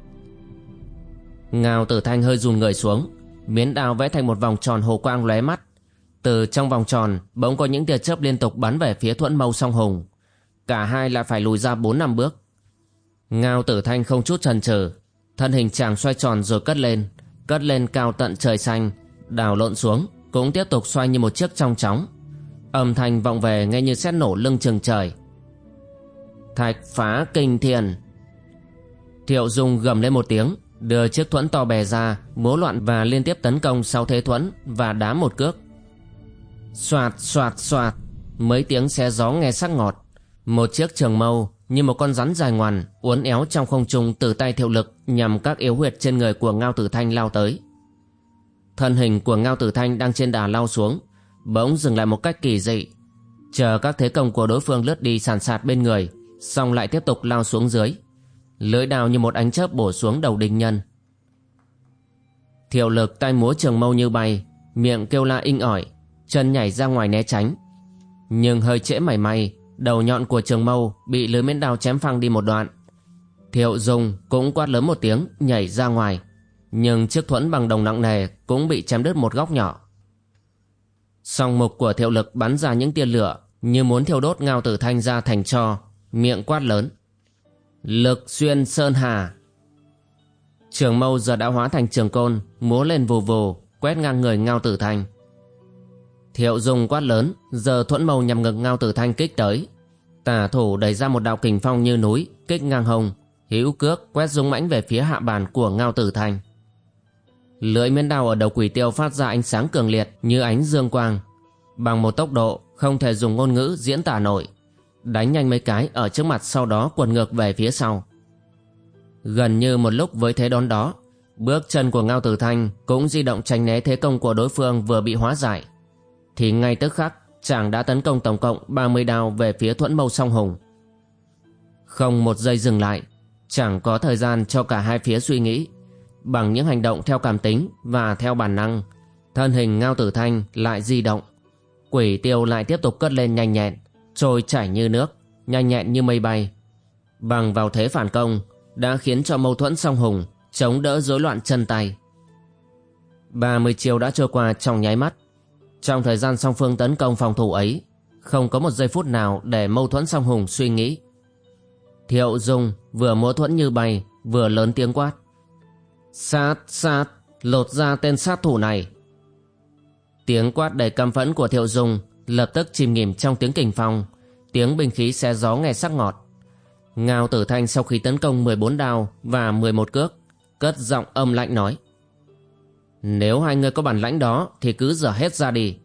Ngao Tử Thanh hơi rùn người xuống, Miến đao vẽ thành một vòng tròn hồ quang lóe mắt. Từ trong vòng tròn, Bỗng có những tia chớp liên tục bắn về phía thuẫn mâu song hùng. Cả hai lại phải lùi ra bốn năm bước. Ngao Tử Thanh không chút chần chừ, Thân hình chàng xoay tròn rồi cất lên Cất lên cao tận trời xanh, Đào lộn xuống, Cũng tiếp tục xoay như một chiếc trong chóng. Âm thanh vọng về nghe như xét nổ lưng chừng trời. Thạch phá kinh thiền Thiệu Dung gầm lên một tiếng, Đưa chiếc thuẫn to bè ra, Múa loạn và liên tiếp tấn công sau thế thuẫn Và đá một cước. Xoạt xoạt xoạt, Mấy tiếng xe gió nghe sắc ngọt. Một chiếc trường mâu như một con rắn dài ngoằn, uốn éo trong không trung từ tay thiệu lực nhằm các yếu huyệt trên người của ngao tử thanh lao tới. Thân hình của ngao tử thanh đang trên đà lao xuống, bỗng dừng lại một cách kỳ dị. Chờ các thế công của đối phương lướt đi sàn sạt bên người, xong lại tiếp tục lao xuống dưới lưỡi đào như một ánh chớp bổ xuống đầu đinh nhân. Thiệu lực tay múa trường mâu như bay, miệng kêu la inh ỏi, chân nhảy ra ngoài né tránh. Nhưng hơi trễ mảy may, đầu nhọn của trường mâu bị lưới miến đao chém phăng đi một đoạn. Thiệu dùng cũng quát lớn một tiếng, nhảy ra ngoài. Nhưng chiếc thuẫn bằng đồng nặng nề cũng bị chém đứt một góc nhỏ. Song mục của thiệu lực bắn ra những tia lửa, như muốn thiêu đốt ngao tử thanh ra thành cho, miệng quát lớn lực xuyên sơn hà trường mâu giờ đã hóa thành trường côn múa lên vù vù quét ngang người ngao tử thanh Thiệu dùng quát lớn, giờ thuẫn mâu nhằm ngực ngao tử thanh kích tới. Tả thủ đẩy ra một đạo kình phong như núi, kích ngang hồng, hữu cước quét dung mãnh về phía hạ bàn của ngao tử thanh. Lưỡi miến đao ở đầu quỷ tiêu phát ra ánh sáng cường liệt như ánh dương quang. Bằng một tốc độ không thể dùng ngôn ngữ diễn tả nổi. Đánh nhanh mấy cái ở trước mặt sau đó quần ngược về phía sau. Gần như một lúc với thế đón đó, bước chân của Ngao Tử Thanh cũng di động tránh né thế công của đối phương vừa bị hóa giải thì ngay tức khắc chàng đã tấn công tổng cộng 30 đao về phía thuẫn mâu song hùng. Không một giây dừng lại, chẳng có thời gian cho cả hai phía suy nghĩ. Bằng những hành động theo cảm tính và theo bản năng, thân hình ngao tử thanh lại di động. Quỷ tiêu lại tiếp tục cất lên nhanh nhẹn, trôi chảy như nước, nhanh nhẹn như mây bay. Bằng vào thế phản công, đã khiến cho mâu thuẫn song hùng chống đỡ rối loạn chân tay. 30 chiều đã trôi qua trong nháy mắt, trong thời gian song phương tấn công phòng thủ ấy, không có một giây phút nào để mâu thuẫn song hùng suy nghĩ. Thiệu Dung vừa múa thuẫn như bay, vừa lớn tiếng quát. Sát, sát, lột ra tên sát thủ này. Tiếng quát đầy căm phẫn của Thiệu Dung lập tức chìm nghỉm trong tiếng kình phong, tiếng binh khí xé gió nghe sắc ngọt. Ngao Tử Thanh sau khi tấn công 14 đao và 11 cước, cất giọng âm lạnh nói. Nếu hai người có bản lãnh đó thì cứ dở hết ra đi.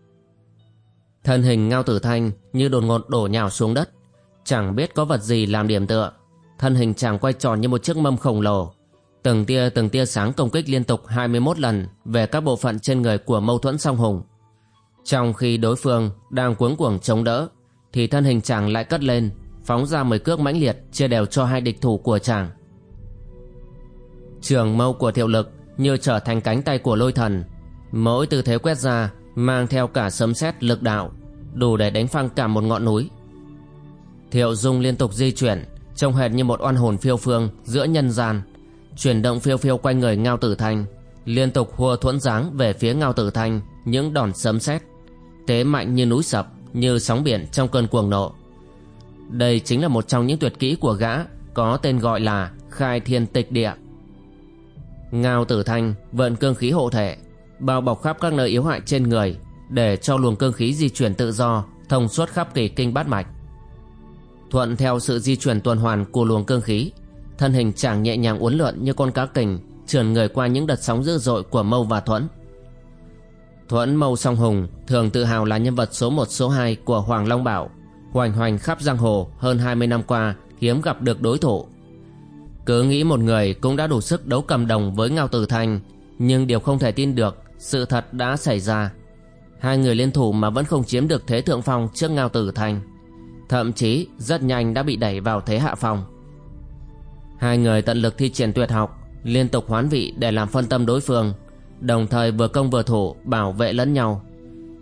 Thân hình Ngao Tử Thanh như đột ngột đổ nhào xuống đất, chẳng biết có vật gì làm điểm tựa. Thân hình chàng quay tròn như một chiếc mâm khổng lồ, từng tia từng tia sáng công kích liên tục 21 lần về các bộ phận trên người của mâu thuẫn song hùng. Trong khi đối phương đang cuống cuồng chống đỡ, thì thân hình chàng lại cất lên, phóng ra mười cước mãnh liệt chia đều cho hai địch thủ của chàng. Trường mâu của thiệu lực như trở thành cánh tay của lôi thần, mỗi tư thế quét ra mang theo cả sấm sét lực đạo, đủ để đánh phăng cả một ngọn núi. Thiệu Dung liên tục di chuyển, trông hệt như một oan hồn phiêu phương giữa nhân gian, chuyển động phiêu phiêu quanh người Ngao Tử Thanh, liên tục hùa thuẫn dáng về phía Ngao Tử Thanh những đòn sấm sét, tế mạnh như núi sập, như sóng biển trong cơn cuồng nộ. Đây chính là một trong những tuyệt kỹ của gã có tên gọi là Khai Thiên Tịch Địa. Ngao Tử Thanh vận cương khí hộ thể, bao bọc khắp các nơi yếu hại trên người để cho luồng cương khí di chuyển tự do, thông suốt khắp kỳ kinh bát mạch. Thuận theo sự di chuyển tuần hoàn của luồng cương khí, thân hình chàng nhẹ nhàng uốn lượn như con cá kình, trườn người qua những đợt sóng dữ dội của Mâu và Thuẫn. Thuẫn Mâu Song Hùng thường tự hào là nhân vật số 1 số 2 của Hoàng Long Bảo, hoành hoành khắp giang hồ hơn 20 năm qua hiếm gặp được đối thủ. Cứ nghĩ một người cũng đã đủ sức đấu cầm đồng với Ngao Tử Thanh, nhưng điều không thể tin được, sự thật đã xảy ra. Hai người liên thủ mà vẫn không chiếm được thế thượng phong trước Ngao Tử Thanh. Thậm chí rất nhanh đã bị đẩy vào thế hạ phong. Hai người tận lực thi triển tuyệt học, liên tục hoán vị để làm phân tâm đối phương, đồng thời vừa công vừa thủ bảo vệ lẫn nhau.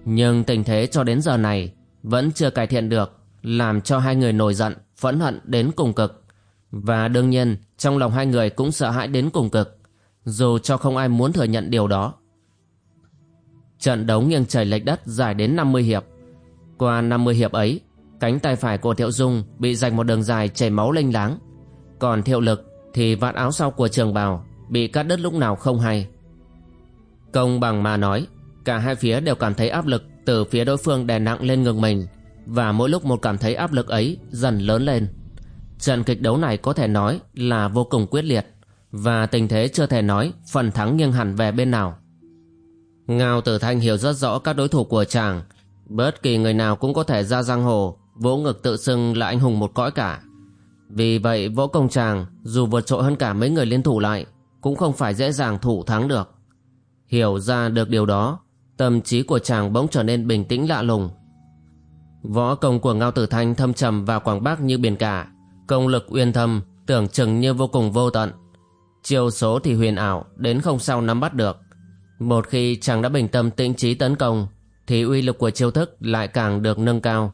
Nhưng tình thế cho đến giờ này vẫn chưa cải thiện được, làm cho hai người nổi giận, phẫn hận đến cùng cực. Và đương nhiên, trong lòng hai người cũng sợ hãi đến cùng cực, dù cho không ai muốn thừa nhận điều đó. Trận đấu nghiêng trời lệch đất dài đến 50 hiệp. Qua 50 hiệp ấy, cánh tay phải của Thiệu Dung bị rạch một đường dài chảy máu lênh láng. Còn Thiệu Lực thì vạt áo sau của trường bào bị cắt đứt lúc nào không hay. Công bằng mà nói, cả hai phía đều cảm thấy áp lực từ phía đối phương đè nặng lên ngực mình và mỗi lúc một cảm thấy áp lực ấy dần lớn lên. Trận kịch đấu này có thể nói là vô cùng quyết liệt và tình thế chưa thể nói phần thắng nghiêng hẳn về bên nào. Ngao Tử Thanh hiểu rất rõ các đối thủ của chàng, bất kỳ người nào cũng có thể ra giang hồ, vỗ ngực tự xưng là anh hùng một cõi cả. Vì vậy võ công chàng dù vượt trội hơn cả mấy người liên thủ lại cũng không phải dễ dàng thủ thắng được. Hiểu ra được điều đó, tâm trí của chàng bỗng trở nên bình tĩnh lạ lùng. Võ công của Ngao Tử Thanh thâm trầm và quảng bác như biển cả, công lực uyên thâm, tưởng chừng như vô cùng vô tận. Chiêu số thì huyền ảo, đến không sao nắm bắt được. Một khi chàng đã bình tâm tĩnh trí tấn công, thì uy lực của chiêu thức lại càng được nâng cao.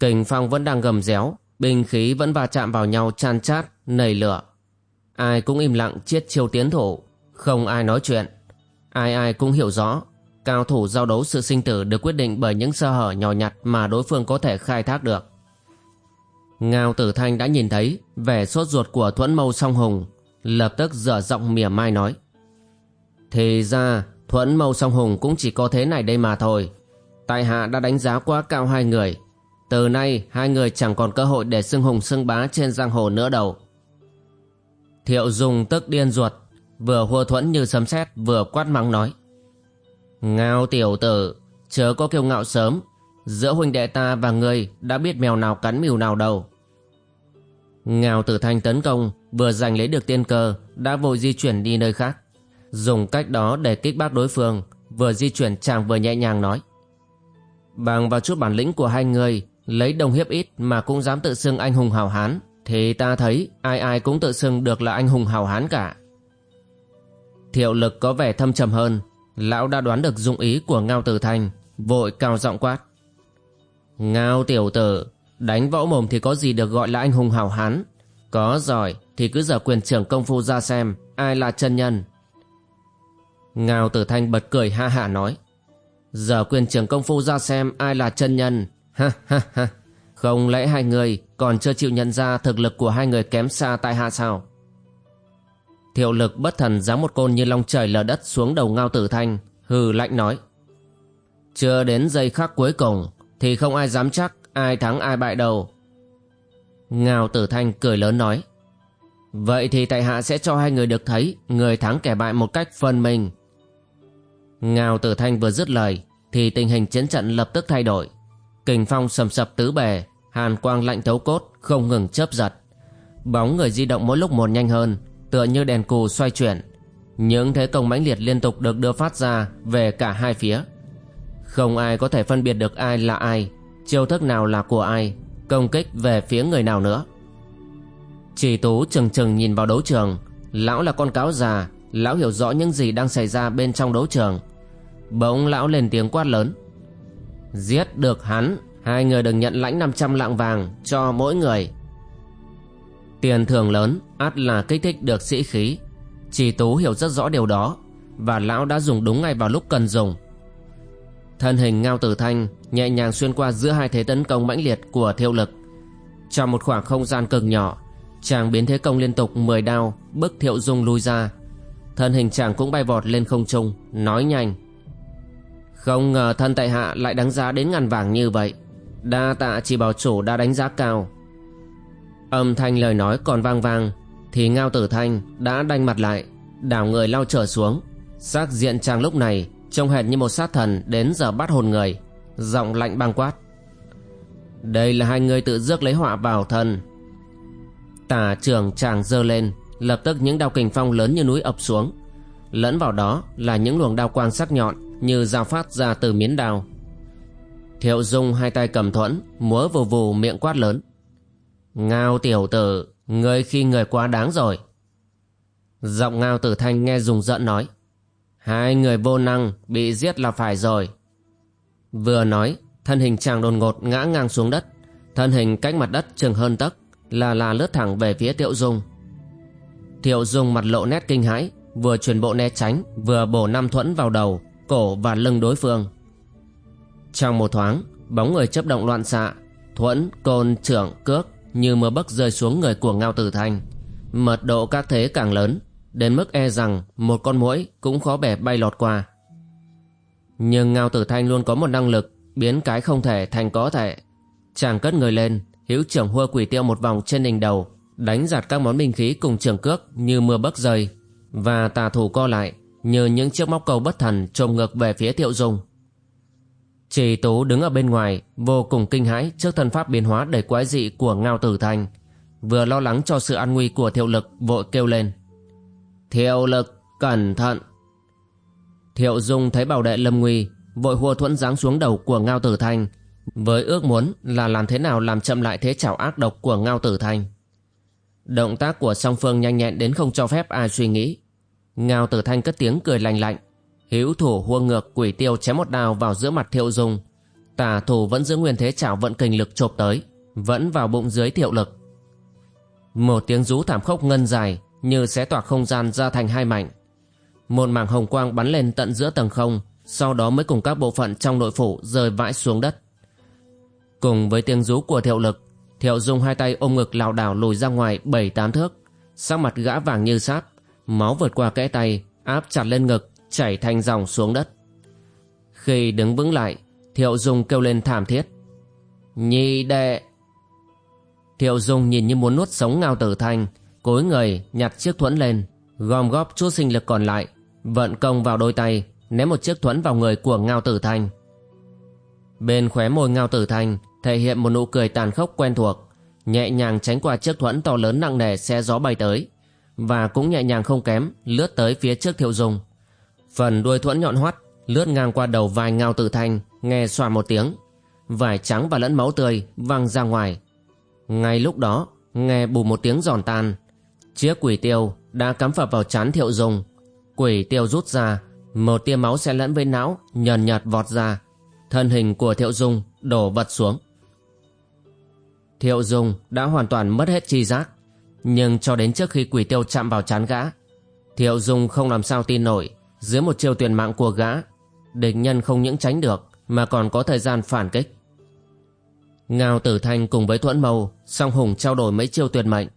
Kình phong vẫn đang gầm réo, binh khí vẫn va chạm vào nhau chan chát, nảy lửa. Ai cũng im lặng chiết chiêu tiến thủ, không ai nói chuyện. Ai ai cũng hiểu rõ, cao thủ giao đấu sự sinh tử được quyết định bởi những sơ hở nhỏ nhặt mà đối phương có thể khai thác được. Ngao Tử Thanh đã nhìn thấy vẻ sốt ruột của Thuẫn Mâu Song Hùng, lập tức dở giọng mỉa mai nói. Thì ra, Thuẫn Mâu Song Hùng cũng chỉ có thế này đây mà thôi. Tại hạ đã đánh giá quá cao hai người. Từ nay, hai người chẳng còn cơ hội để xưng hùng xưng bá trên giang hồ nữa đâu. Thiệu Dung tức điên ruột, vừa hùa thuẫn như sấm sét vừa quát mắng nói. Ngao tiểu tử, chớ có kiêu ngạo sớm, giữa huynh đệ ta và ngươi đã biết mèo nào cắn mìu nào đâu. Ngao tử thanh tấn công, vừa giành lấy được tiên cơ, đã vội di chuyển đi nơi khác. Dùng cách đó để kích bác đối phương, vừa di chuyển chàng vừa nhẹ nhàng nói. Bằng vào chút bản lĩnh của hai người, lấy đồng hiếp ít mà cũng dám tự xưng anh hùng hào hán, thì ta thấy ai ai cũng tự xưng được là anh hùng hào hán cả. Thiệu lực có vẻ thâm trầm hơn, lão đã đoán được dụng ý của Ngao Tử Thanh, vội cao giọng quát. Ngao tiểu tử, đánh võ mồm thì có gì được gọi là anh hùng hào hán. Có giỏi thì cứ giờ quyền trưởng công phu ra xem ai là chân nhân. Ngao tử thanh bật cười ha hả nói. Giờ quyền trưởng công phu ra xem ai là chân nhân. Ha ha ha. Không lẽ hai người còn chưa chịu nhận ra thực lực của hai người kém xa tại hạ sao? Thiệu lực bất thần giáng một côn như long trời lở đất xuống đầu ngao tử thanh, hừ lạnh nói. Chưa đến giây khắc cuối cùng thì không ai dám chắc ai thắng ai bại đâu. Ngao Tử Thanh cười lớn nói. Vậy thì tại hạ sẽ cho hai người được thấy người thắng kẻ bại một cách phân minh. Ngao Tử Thanh vừa dứt lời thì tình hình chiến trận lập tức thay đổi. Kình phong sầm sập tứ bề, hàn quang lạnh thấu cốt không ngừng chớp giật. Bóng người di động mỗi lúc một nhanh hơn, tựa như đèn cù xoay chuyển. Những thế công mãnh liệt liên tục được đưa phát ra về cả hai phía. Không ai có thể phân biệt được ai là ai, chiêu thức nào là của ai, công kích về phía người nào nữa. Chỉ tú chừng chừng nhìn vào đấu trường, lão là con cáo già, lão hiểu rõ những gì đang xảy ra bên trong đấu trường. Bỗng lão lên tiếng quát lớn. Giết được hắn, hai người đừng nhận lãnh 500 lạng vàng cho mỗi người. Tiền thưởng lớn ắt là kích thích được sĩ khí. Chỉ tú hiểu rất rõ điều đó và lão đã dùng đúng ngay vào lúc cần dùng. Thân hình Ngao Tử Thanh nhẹ nhàng xuyên qua giữa hai thế tấn công mãnh liệt của thiêu lực. Trong một khoảng không gian cực nhỏ, chàng biến thế công liên tục 10 đao bức thiệu dung lui ra. Thân hình chàng cũng bay vọt lên không trung, nói nhanh. Không ngờ thân tại hạ lại đánh giá đến ngàn vàng như vậy. Đa tạ chỉ bảo chủ đã đánh giá cao. Âm thanh lời nói còn vang vang, thì Ngao Tử Thanh đã đanh mặt lại, đảo người lao trở xuống. Xác diện chàng lúc này trông hệt như một sát thần đến giờ bắt hồn người giọng lạnh băng quát. Đây là hai người tự rước lấy họa vào thân. Tả trường chàng giơ lên lập tức những đao kình phong lớn như núi ập xuống. Lẫn vào đó là những luồng đao quang sắc nhọn như dao phát ra từ miến đao. Thiệu dung hai tay cầm thuẫn múa vù vù miệng quát lớn ngao tiểu tử ngươi khi người quá đáng rồi giọng ngao tử thanh nghe dùng giận nói Hai người vô năng bị giết là phải rồi. Vừa nói, thân hình chàng đột ngột ngã ngang xuống đất. Thân hình cách mặt đất chừng hơn tấc là là lướt thẳng về phía Tiệu Dung. Tiệu Dung mặt lộ nét kinh hãi, vừa chuyển bộ né tránh, vừa bổ năm thuẫn vào đầu, cổ và lưng đối phương. Trong một thoáng, bóng người chấp động loạn xạ, thuẫn, côn, trưởng, cước như mưa bấc rơi xuống người của Ngao Tử Thanh. Mật độ các thế càng lớn, đến mức e rằng một con muỗi cũng khó bẻ bay lọt qua. Nhưng Ngao Tử Thanh luôn có một năng lực biến cái không thể thành có thể. Chàng cất người lên, hữu trưởng hua quỷ tiêu một vòng trên đỉnh đầu, đánh giạt các món binh khí cùng trường cước như mưa bấc rơi, và tà thủ co lại như những chiếc móc câu bất thần trồm ngược về phía Thiệu Dung. Chỉ Tú đứng ở bên ngoài, vô cùng kinh hãi trước thân pháp biến hóa đầy quái dị của Ngao Tử Thanh, vừa lo lắng cho sự an nguy của Thiệu Lực vội kêu lên. Thiệu lực, cẩn thận. Thiệu Dung thấy bảo đệ lâm nguy, vội hùa thuẫn giáng xuống đầu của Ngao Tử Thanh, với ước muốn là làm thế nào làm chậm lại thế chảo ác độc của Ngao Tử Thanh. Động tác của song phương nhanh nhẹn đến không cho phép ai suy nghĩ. Ngao Tử Thanh cất tiếng cười lành lạnh, hữu thủ huông ngược quỷ tiêu chém một đao vào giữa mặt Thiệu Dung. Tả thủ vẫn giữ nguyên thế chảo vận kình lực chộp tới, vẫn vào bụng dưới Thiệu lực. Một tiếng rú thảm khốc ngân dài, như xé toạc không gian ra thành hai mảnh. Một mảng hồng quang bắn lên tận giữa tầng không, sau đó mới cùng các bộ phận trong nội phủ rơi vãi xuống đất. Cùng với tiếng rú của thiệu lực, thiệu dung hai tay ôm ngực lảo đảo lùi ra ngoài bảy tám thước, sắc mặt gã vàng như sáp, máu vượt qua kẽ tay, áp chặt lên ngực, chảy thành dòng xuống đất. Khi đứng vững lại, thiệu dung kêu lên thảm thiết. Nhi đệ! Thiệu dung nhìn như muốn nuốt sống ngao tử thanh, cối người nhặt chiếc thuẫn lên gom góp chút sinh lực còn lại vận công vào đôi tay ném một chiếc thuẫn vào người của ngao tử thanh bên khóe môi ngao tử thanh thể hiện một nụ cười tàn khốc quen thuộc nhẹ nhàng tránh qua chiếc thuẫn to lớn nặng nề xe gió bay tới và cũng nhẹ nhàng không kém lướt tới phía trước thiệu dung phần đuôi thuẫn nhọn hoắt, lướt ngang qua đầu vai ngao tử thanh, nghe xoa một tiếng. Vải trắng và lẫn máu tươi văng ra ngoài. Ngay lúc đó, nghe bù một tiếng giòn tan. Chiếc quỷ tiêu đã cắm phập vào chán thiệu dung. Quỷ tiêu rút ra Một tia máu xen lẫn với não Nhờn nhạt vọt ra. Thân hình của thiệu dung đổ vật xuống. Thiệu dung đã hoàn toàn mất hết chi giác, Nhưng cho đến trước khi quỷ tiêu chạm vào chán gã, Thiệu dung không làm sao tin nổi. Dưới một chiêu tuyển mạng của gã Địch nhân không những tránh được Mà còn có thời gian phản kích Ngao Tử Thanh cùng với Thuẫn Mâu song hùng trao đổi mấy chiêu tuyệt mệnh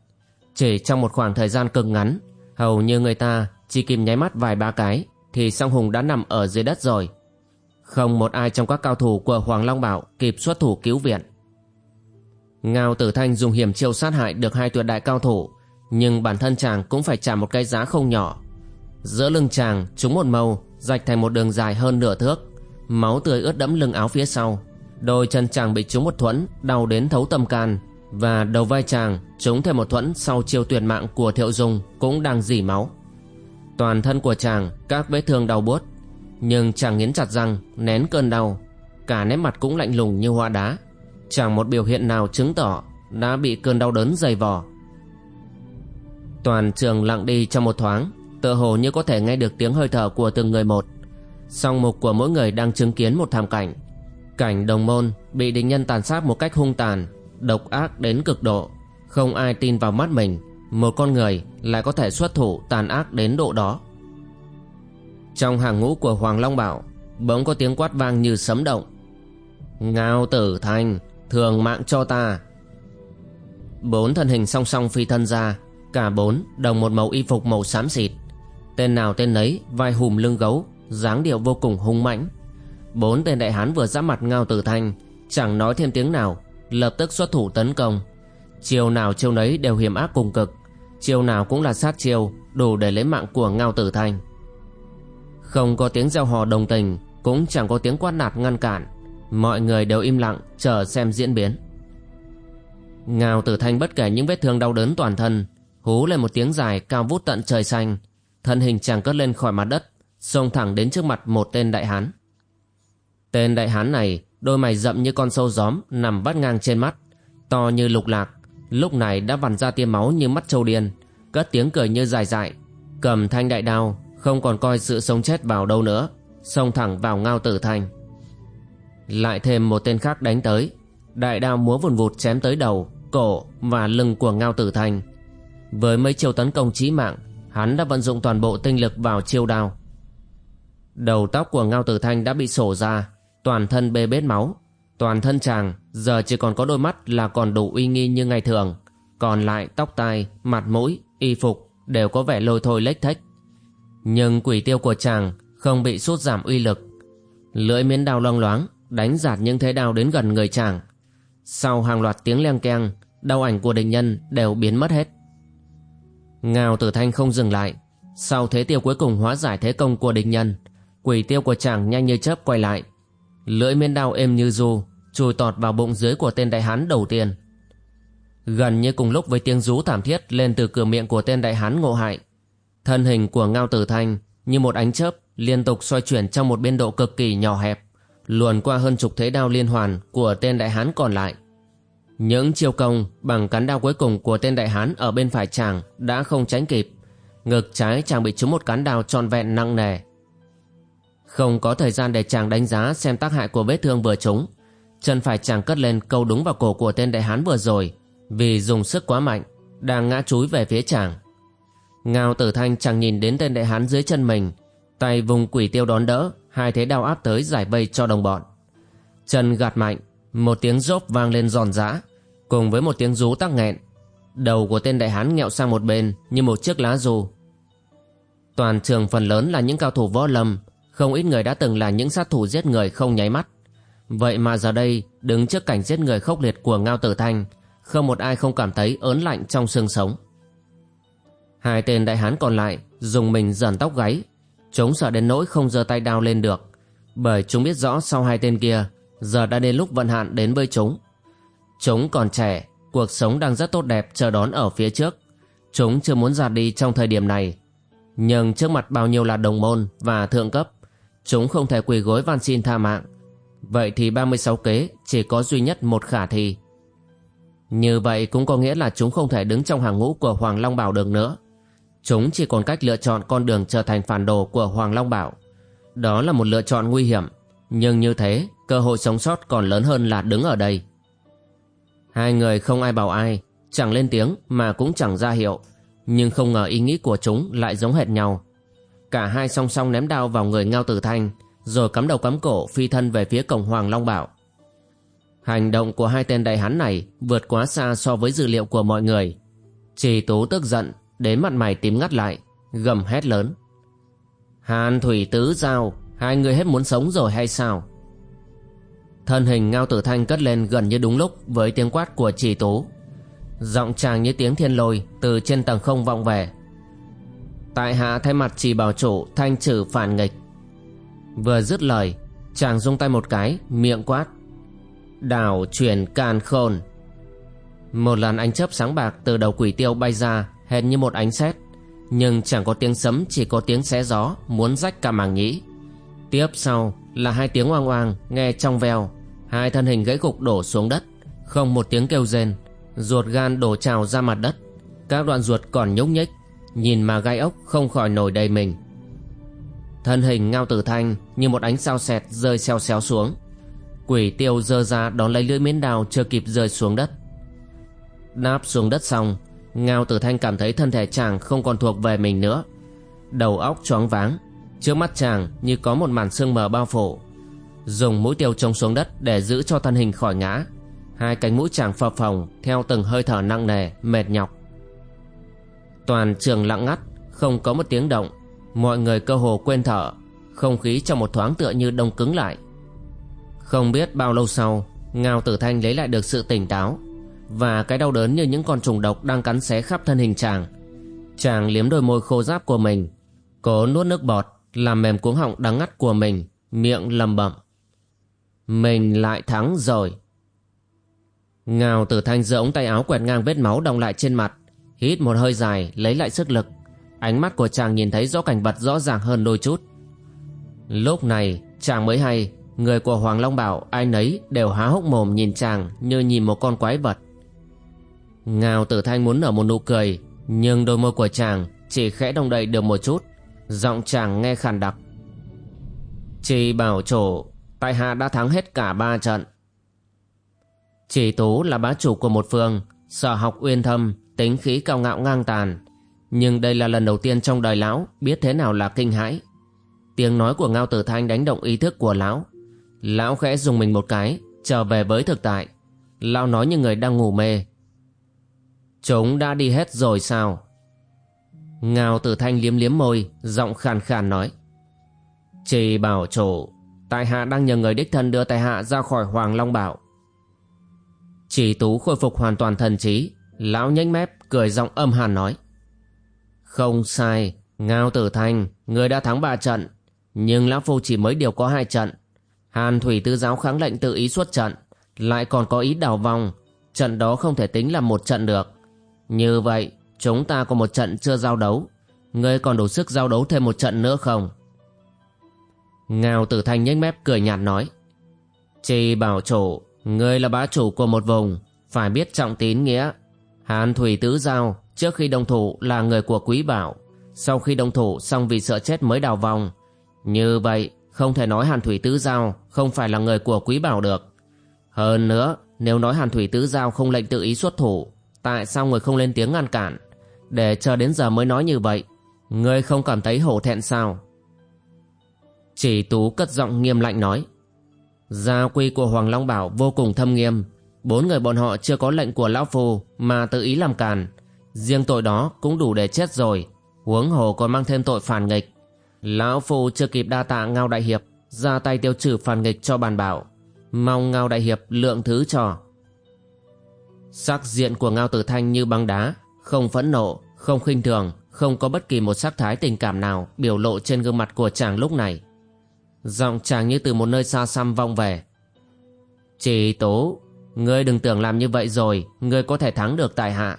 chỉ trong một khoảng thời gian cực ngắn, hầu như người ta chỉ kịp nháy mắt vài ba cái thì song hùng đã nằm ở dưới đất rồi. Không một ai trong các cao thủ của Hoàng Long Bảo kịp xuất thủ cứu viện. Ngao Tử Thanh dùng hiểm chiêu sát hại được hai tuyệt đại cao thủ, nhưng bản thân chàng cũng phải trả một cái giá không nhỏ. Giữa lưng chàng trúng một màu, rạch thành một đường dài hơn nửa thước, máu tươi ướt đẫm lưng áo phía sau. Đôi chân chàng bị trúng một thuẫn, đau đến thấu tâm can, và đầu vai chàng trúng thêm một thuẫn sau chiêu tuyệt mạng của Thiệu Dung cũng đang dỉ máu. Toàn thân của chàng các vết thương đau buốt, nhưng chàng nghiến chặt răng, nén cơn đau, cả nét mặt cũng lạnh lùng như hoa đá, chẳng một biểu hiện nào chứng tỏ đã bị cơn đau đớn dày vò. Toàn trường lặng đi trong một thoáng, tựa hồ như có thể nghe được tiếng hơi thở của từng người một. Song mục của mỗi người đang chứng kiến một thảm cảnh. Cảnh đồng môn bị địch nhân tàn sát một cách hung tàn, độc ác đến cực độ. Không ai tin vào mắt mình, một con người lại có thể xuất thủ tàn ác đến độ đó. Trong hàng ngũ của Hoàng Long Bảo, bỗng có tiếng quát vang như sấm động. Ngao tử thành thường mạng cho ta. Bốn thân hình song song phi thân ra, cả bốn đồng một màu y phục màu xám xịt. Tên nào tên nấy vai hùm lưng gấu, dáng điệu vô cùng hung mãnh. Bốn tên đại hán vừa giáp mặt Ngao tử thanh, chẳng nói thêm tiếng nào, lập tức xuất thủ tấn công. Chiều nào chiêu nấy đều hiểm ác cùng cực, chiều nào cũng là sát chiêu đủ để lấy mạng của Ngao tử thanh. Không có tiếng gieo hò đồng tình, cũng chẳng có tiếng quát nạt ngăn cản Mọi người đều im lặng chờ xem diễn biến Ngao tử thanh bất kể những vết thương đau đớn toàn thân Hú lên một tiếng dài cao vút tận trời xanh Thân hình chàng cất lên khỏi mặt đất Xông thẳng đến trước mặt một tên đại hán Tên đại hán này Đôi mày rậm như con sâu gióm Nằm vắt ngang trên mắt To như lục lạc Lúc này đã vằn ra tia máu như mắt trâu điên Cất tiếng cười như dài dại Cầm thanh đại đao Không còn coi sự sống chết vào đâu nữa Xông thẳng vào ngao tử thành. lại thêm một tên khác đánh tới Đại đao múa vùn vụt chém tới đầu Cổ và lưng của Ngao Tử thành, Với mấy chiêu tấn công chí mạng Hắn đã vận dụng toàn bộ tinh lực vào chiêu đao. Đầu tóc của Ngao Tử Thanh đã bị sổ ra Toàn thân bê bết máu. Toàn thân chàng giờ chỉ còn có đôi mắt là còn đủ uy nghi như ngày thường. Còn lại tóc tai, mặt mũi, y phục đều có vẻ lôi thôi lếch thếch. Nhưng quỷ tiêu của chàng không bị sút giảm uy lực. Lưỡi miến đao loang loáng đánh giạt những thế đao đến gần người chàng. Sau hàng loạt tiếng leng keng, đau ảnh của địch nhân đều biến mất hết. Ngao tử thanh không dừng lại, sau thế tiêu cuối cùng hóa giải thế công của địch nhân, quỷ tiêu của chàng nhanh như chớp quay lại. Lưỡi miên đao êm như du, chui tọt vào bụng dưới của tên đại hán đầu tiên. Gần như cùng lúc với tiếng rú thảm thiết lên từ cửa miệng của tên đại hán ngộ hại, thân hình của Ngao Tử Thanh như một ánh chớp liên tục xoay chuyển trong một biên độ cực kỳ nhỏ hẹp luồn qua hơn chục thế đao liên hoàn của tên đại hán còn lại. Những chiêu công bằng cán đao cuối cùng của tên đại hán ở bên phải chàng đã không tránh kịp. Ngực trái chàng bị trúng một cán đao tròn vẹn nặng nề. Không có thời gian để chàng đánh giá xem tác hại của vết thương vừa trúng. Chân phải chàng cất lên câu đúng vào cổ của tên đại hán vừa rồi vì dùng sức quá mạnh, đang ngã chúi về phía chàng. Ngao tử thanh chàng nhìn đến tên đại hán dưới chân mình, tay vùng quỷ tiêu đón đỡ, hai thế đao áp tới giải vây cho đồng bọn. Chân gạt mạnh, một tiếng rốp vang lên giòn giã, cùng với một tiếng rú tắc nghẹn. Đầu của tên đại hán nghẹo sang một bên như một chiếc lá dù. Toàn trường phần lớn là những cao thủ võ lâm, không ít người đã từng là những sát thủ giết người không nháy mắt. Vậy mà giờ đây, đứng trước cảnh giết người khốc liệt của Ngao Tử Thanh, không một ai không cảm thấy ớn lạnh trong xương sống. Hai tên đại hán còn lại dùng mình dần tóc gáy, Chúng sợ đến nỗi không giơ tay đao lên được Bởi chúng biết rõ sau hai tên kia Giờ đã đến lúc vận hạn đến với chúng Chúng còn trẻ Cuộc sống đang rất tốt đẹp chờ đón ở phía trước. Chúng chưa muốn ra đi trong thời điểm này. Nhưng trước mặt bao nhiêu là đồng môn và thượng cấp Chúng không thể quỳ gối van xin tha mạng. Vậy thì 36 kế chỉ có duy nhất một khả thi. Như vậy cũng có nghĩa là chúng không thể đứng trong hàng ngũ của Hoàng Long Bảo được nữa. Chúng chỉ còn cách lựa chọn con đường trở thành phản đồ của Hoàng Long Bảo. Đó là một lựa chọn nguy hiểm, nhưng như thế cơ hội sống sót còn lớn hơn là đứng ở đây. Hai người không ai bảo ai, chẳng lên tiếng mà cũng chẳng ra hiệu, nhưng không ngờ ý nghĩ của chúng lại giống hệt nhau. Cả hai song song ném đao vào người Ngao Tử Thanh, rồi cắm đầu cắm cổ phi thân về phía cổng Hoàng Long Bảo. Hành động của hai tên đại hán này vượt quá xa so với dữ liệu của mọi người. trì Tú tức giận đến mặt mày tím ngắt lại, gầm hét lớn. Hàn thủy tứ giao, Hai người hết muốn sống rồi hay sao Thân hình Ngao Tử Thanh cất lên gần như đúng lúc Với tiếng quát của trì tú. Giọng chàng như tiếng thiên lôi Từ trên tầng không vọng về. Tại hạ thay mặt trì bảo chủ Thanh trừ phản nghịch. Vừa dứt lời, Chàng rung tay một cái, Miệng quát. Đảo chuyển càn khôn. Một lần ánh chớp sáng bạc Từ đầu quỷ tiêu bay ra, Hệt như một ánh sét. Nhưng chẳng có tiếng sấm, Chỉ có tiếng xé gió, Muốn rách cả màng nhĩ. Tiếp sau là hai tiếng oang oang, Nghe trong veo. Hai thân hình gãy gục đổ xuống đất. Không một tiếng kêu rên. Ruột gan đổ trào ra mặt đất. Các đoạn ruột còn nhúc nhích. Nhìn mà gai ốc không khỏi nổi đầy mình. Thân hình ngao tử thanh Như một ánh sao sẹt rơi xeo xéo xuống. Quỷ tiêu dơ ra đón lấy lưỡi miến đào Chưa kịp rơi xuống đất. Đáp xuống đất xong, Ngao tử thanh cảm thấy thân thể chàng không còn thuộc về mình nữa. Đầu óc choáng váng. Trước mắt chàng như có một màn sương mờ bao phủ. Dùng mũi tiêu trông xuống đất để giữ cho thân hình khỏi ngã. Hai cánh mũi chàng phập phồng theo từng hơi thở nặng nề, mệt nhọc. Toàn trường lặng ngắt, không có một tiếng động. Mọi người cơ hồ quên thở Không khí trong một thoáng tựa như đông cứng lại. Không biết bao lâu sau Ngao tử thanh lấy lại được sự tỉnh táo Và cái đau đớn như những con trùng độc đang cắn xé khắp thân hình chàng. Chàng liếm đôi môi khô ráp của mình Cố nuốt nước bọt Làm mềm cuống họng đắng ngắt của mình Miệng lầm bẩm. Mình lại thắng rồi. Ngào tử thanh giơ ống tay áo quẹt ngang vết máu đong lại trên mặt. Hít một hơi dài, lấy lại sức lực. Ánh mắt của chàng nhìn thấy rõ cảnh vật rõ ràng hơn đôi chút. Lúc này, chàng mới hay, Người của Hoàng Long Bảo, ai nấy đều há hốc mồm nhìn chàng như nhìn một con quái vật. Ngào tử thanh muốn nở một nụ cười, Nhưng đôi môi của chàng chỉ khẽ đồng đầy được một chút, Giọng chàng nghe khàn đặc. Chỉ bảo chỗ Tại hạ đã thắng hết cả ba trận Chỉ tú là bá chủ của một phương Sở học uyên thâm Tính khí cao ngạo ngang tàn nhưng đây là lần đầu tiên trong đời lão biết thế nào là kinh hãi. Tiếng nói của Ngao Tử Thanh đánh động ý thức của lão. Lão khẽ dùng mình một cái, trở về với thực tại. Lão nói như người đang ngủ mê. Chúng đã đi hết rồi sao? Ngao Tử Thanh liếm liếm môi, giọng khàn khàn nói. Chỉ bảo chủ, tại hạ đang nhờ người đích thân đưa tại hạ ra khỏi Hoàng Long Bảo. Chỉ tú khôi phục hoàn toàn thần trí, lão nhếch mép, cười giọng âm hàn nói. Không sai, Ngao Tử Thanh, người đã thắng ba trận, nhưng Lão Phu chỉ mới điều có hai trận. Hàn Thủy Tư Giáo kháng lệnh tự ý xuất trận, lại còn có ý đào vòng, trận đó không thể tính là một trận được. Như vậy, chúng ta có một trận chưa giao đấu, ngươi còn đủ sức giao đấu thêm một trận nữa không? Ngao Tử Thanh nhếch mép cười nhạt nói, Chi bảo chủ, ngươi là bá chủ của một vùng, phải biết trọng tín nghĩa. Hàn Thủy Tứ Giao Trước khi đồng thủ là người của quý bảo Sau khi đồng thủ xong vì sợ chết mới đào vòng. Như vậy không thể nói Hàn Thủy Tứ Giao Không phải là người của quý bảo được. Hơn nữa Nếu nói Hàn Thủy Tứ Giao không lệnh tự ý xuất thủ Tại sao người không lên tiếng ngăn cản? Để chờ đến giờ mới nói như vậy ngươi không cảm thấy hổ thẹn sao? Chỉ tú cất giọng nghiêm lạnh nói Gia quy của Hoàng Long Bảo vô cùng thâm nghiêm. Bốn người bọn họ chưa có lệnh của Lão Phu Mà tự ý làm càn. Riêng tội đó cũng đủ để chết rồi. Huống hồ còn mang thêm tội phản nghịch. Lão Phu chưa kịp đa tạ Ngao Đại Hiệp Ra tay tiêu trừ phản nghịch cho bàn bảo. Mong Ngao Đại Hiệp lượng thứ cho. Sắc diện của Ngao Tử Thanh như băng đá Không phẫn nộ, không khinh thường Không có bất kỳ một sắc thái tình cảm nào Biểu lộ trên gương mặt của chàng lúc này. Giọng chàng như từ một nơi xa xăm vong về Chỉ tố Ngươi đừng tưởng làm như vậy rồi Ngươi có thể thắng được tại hạ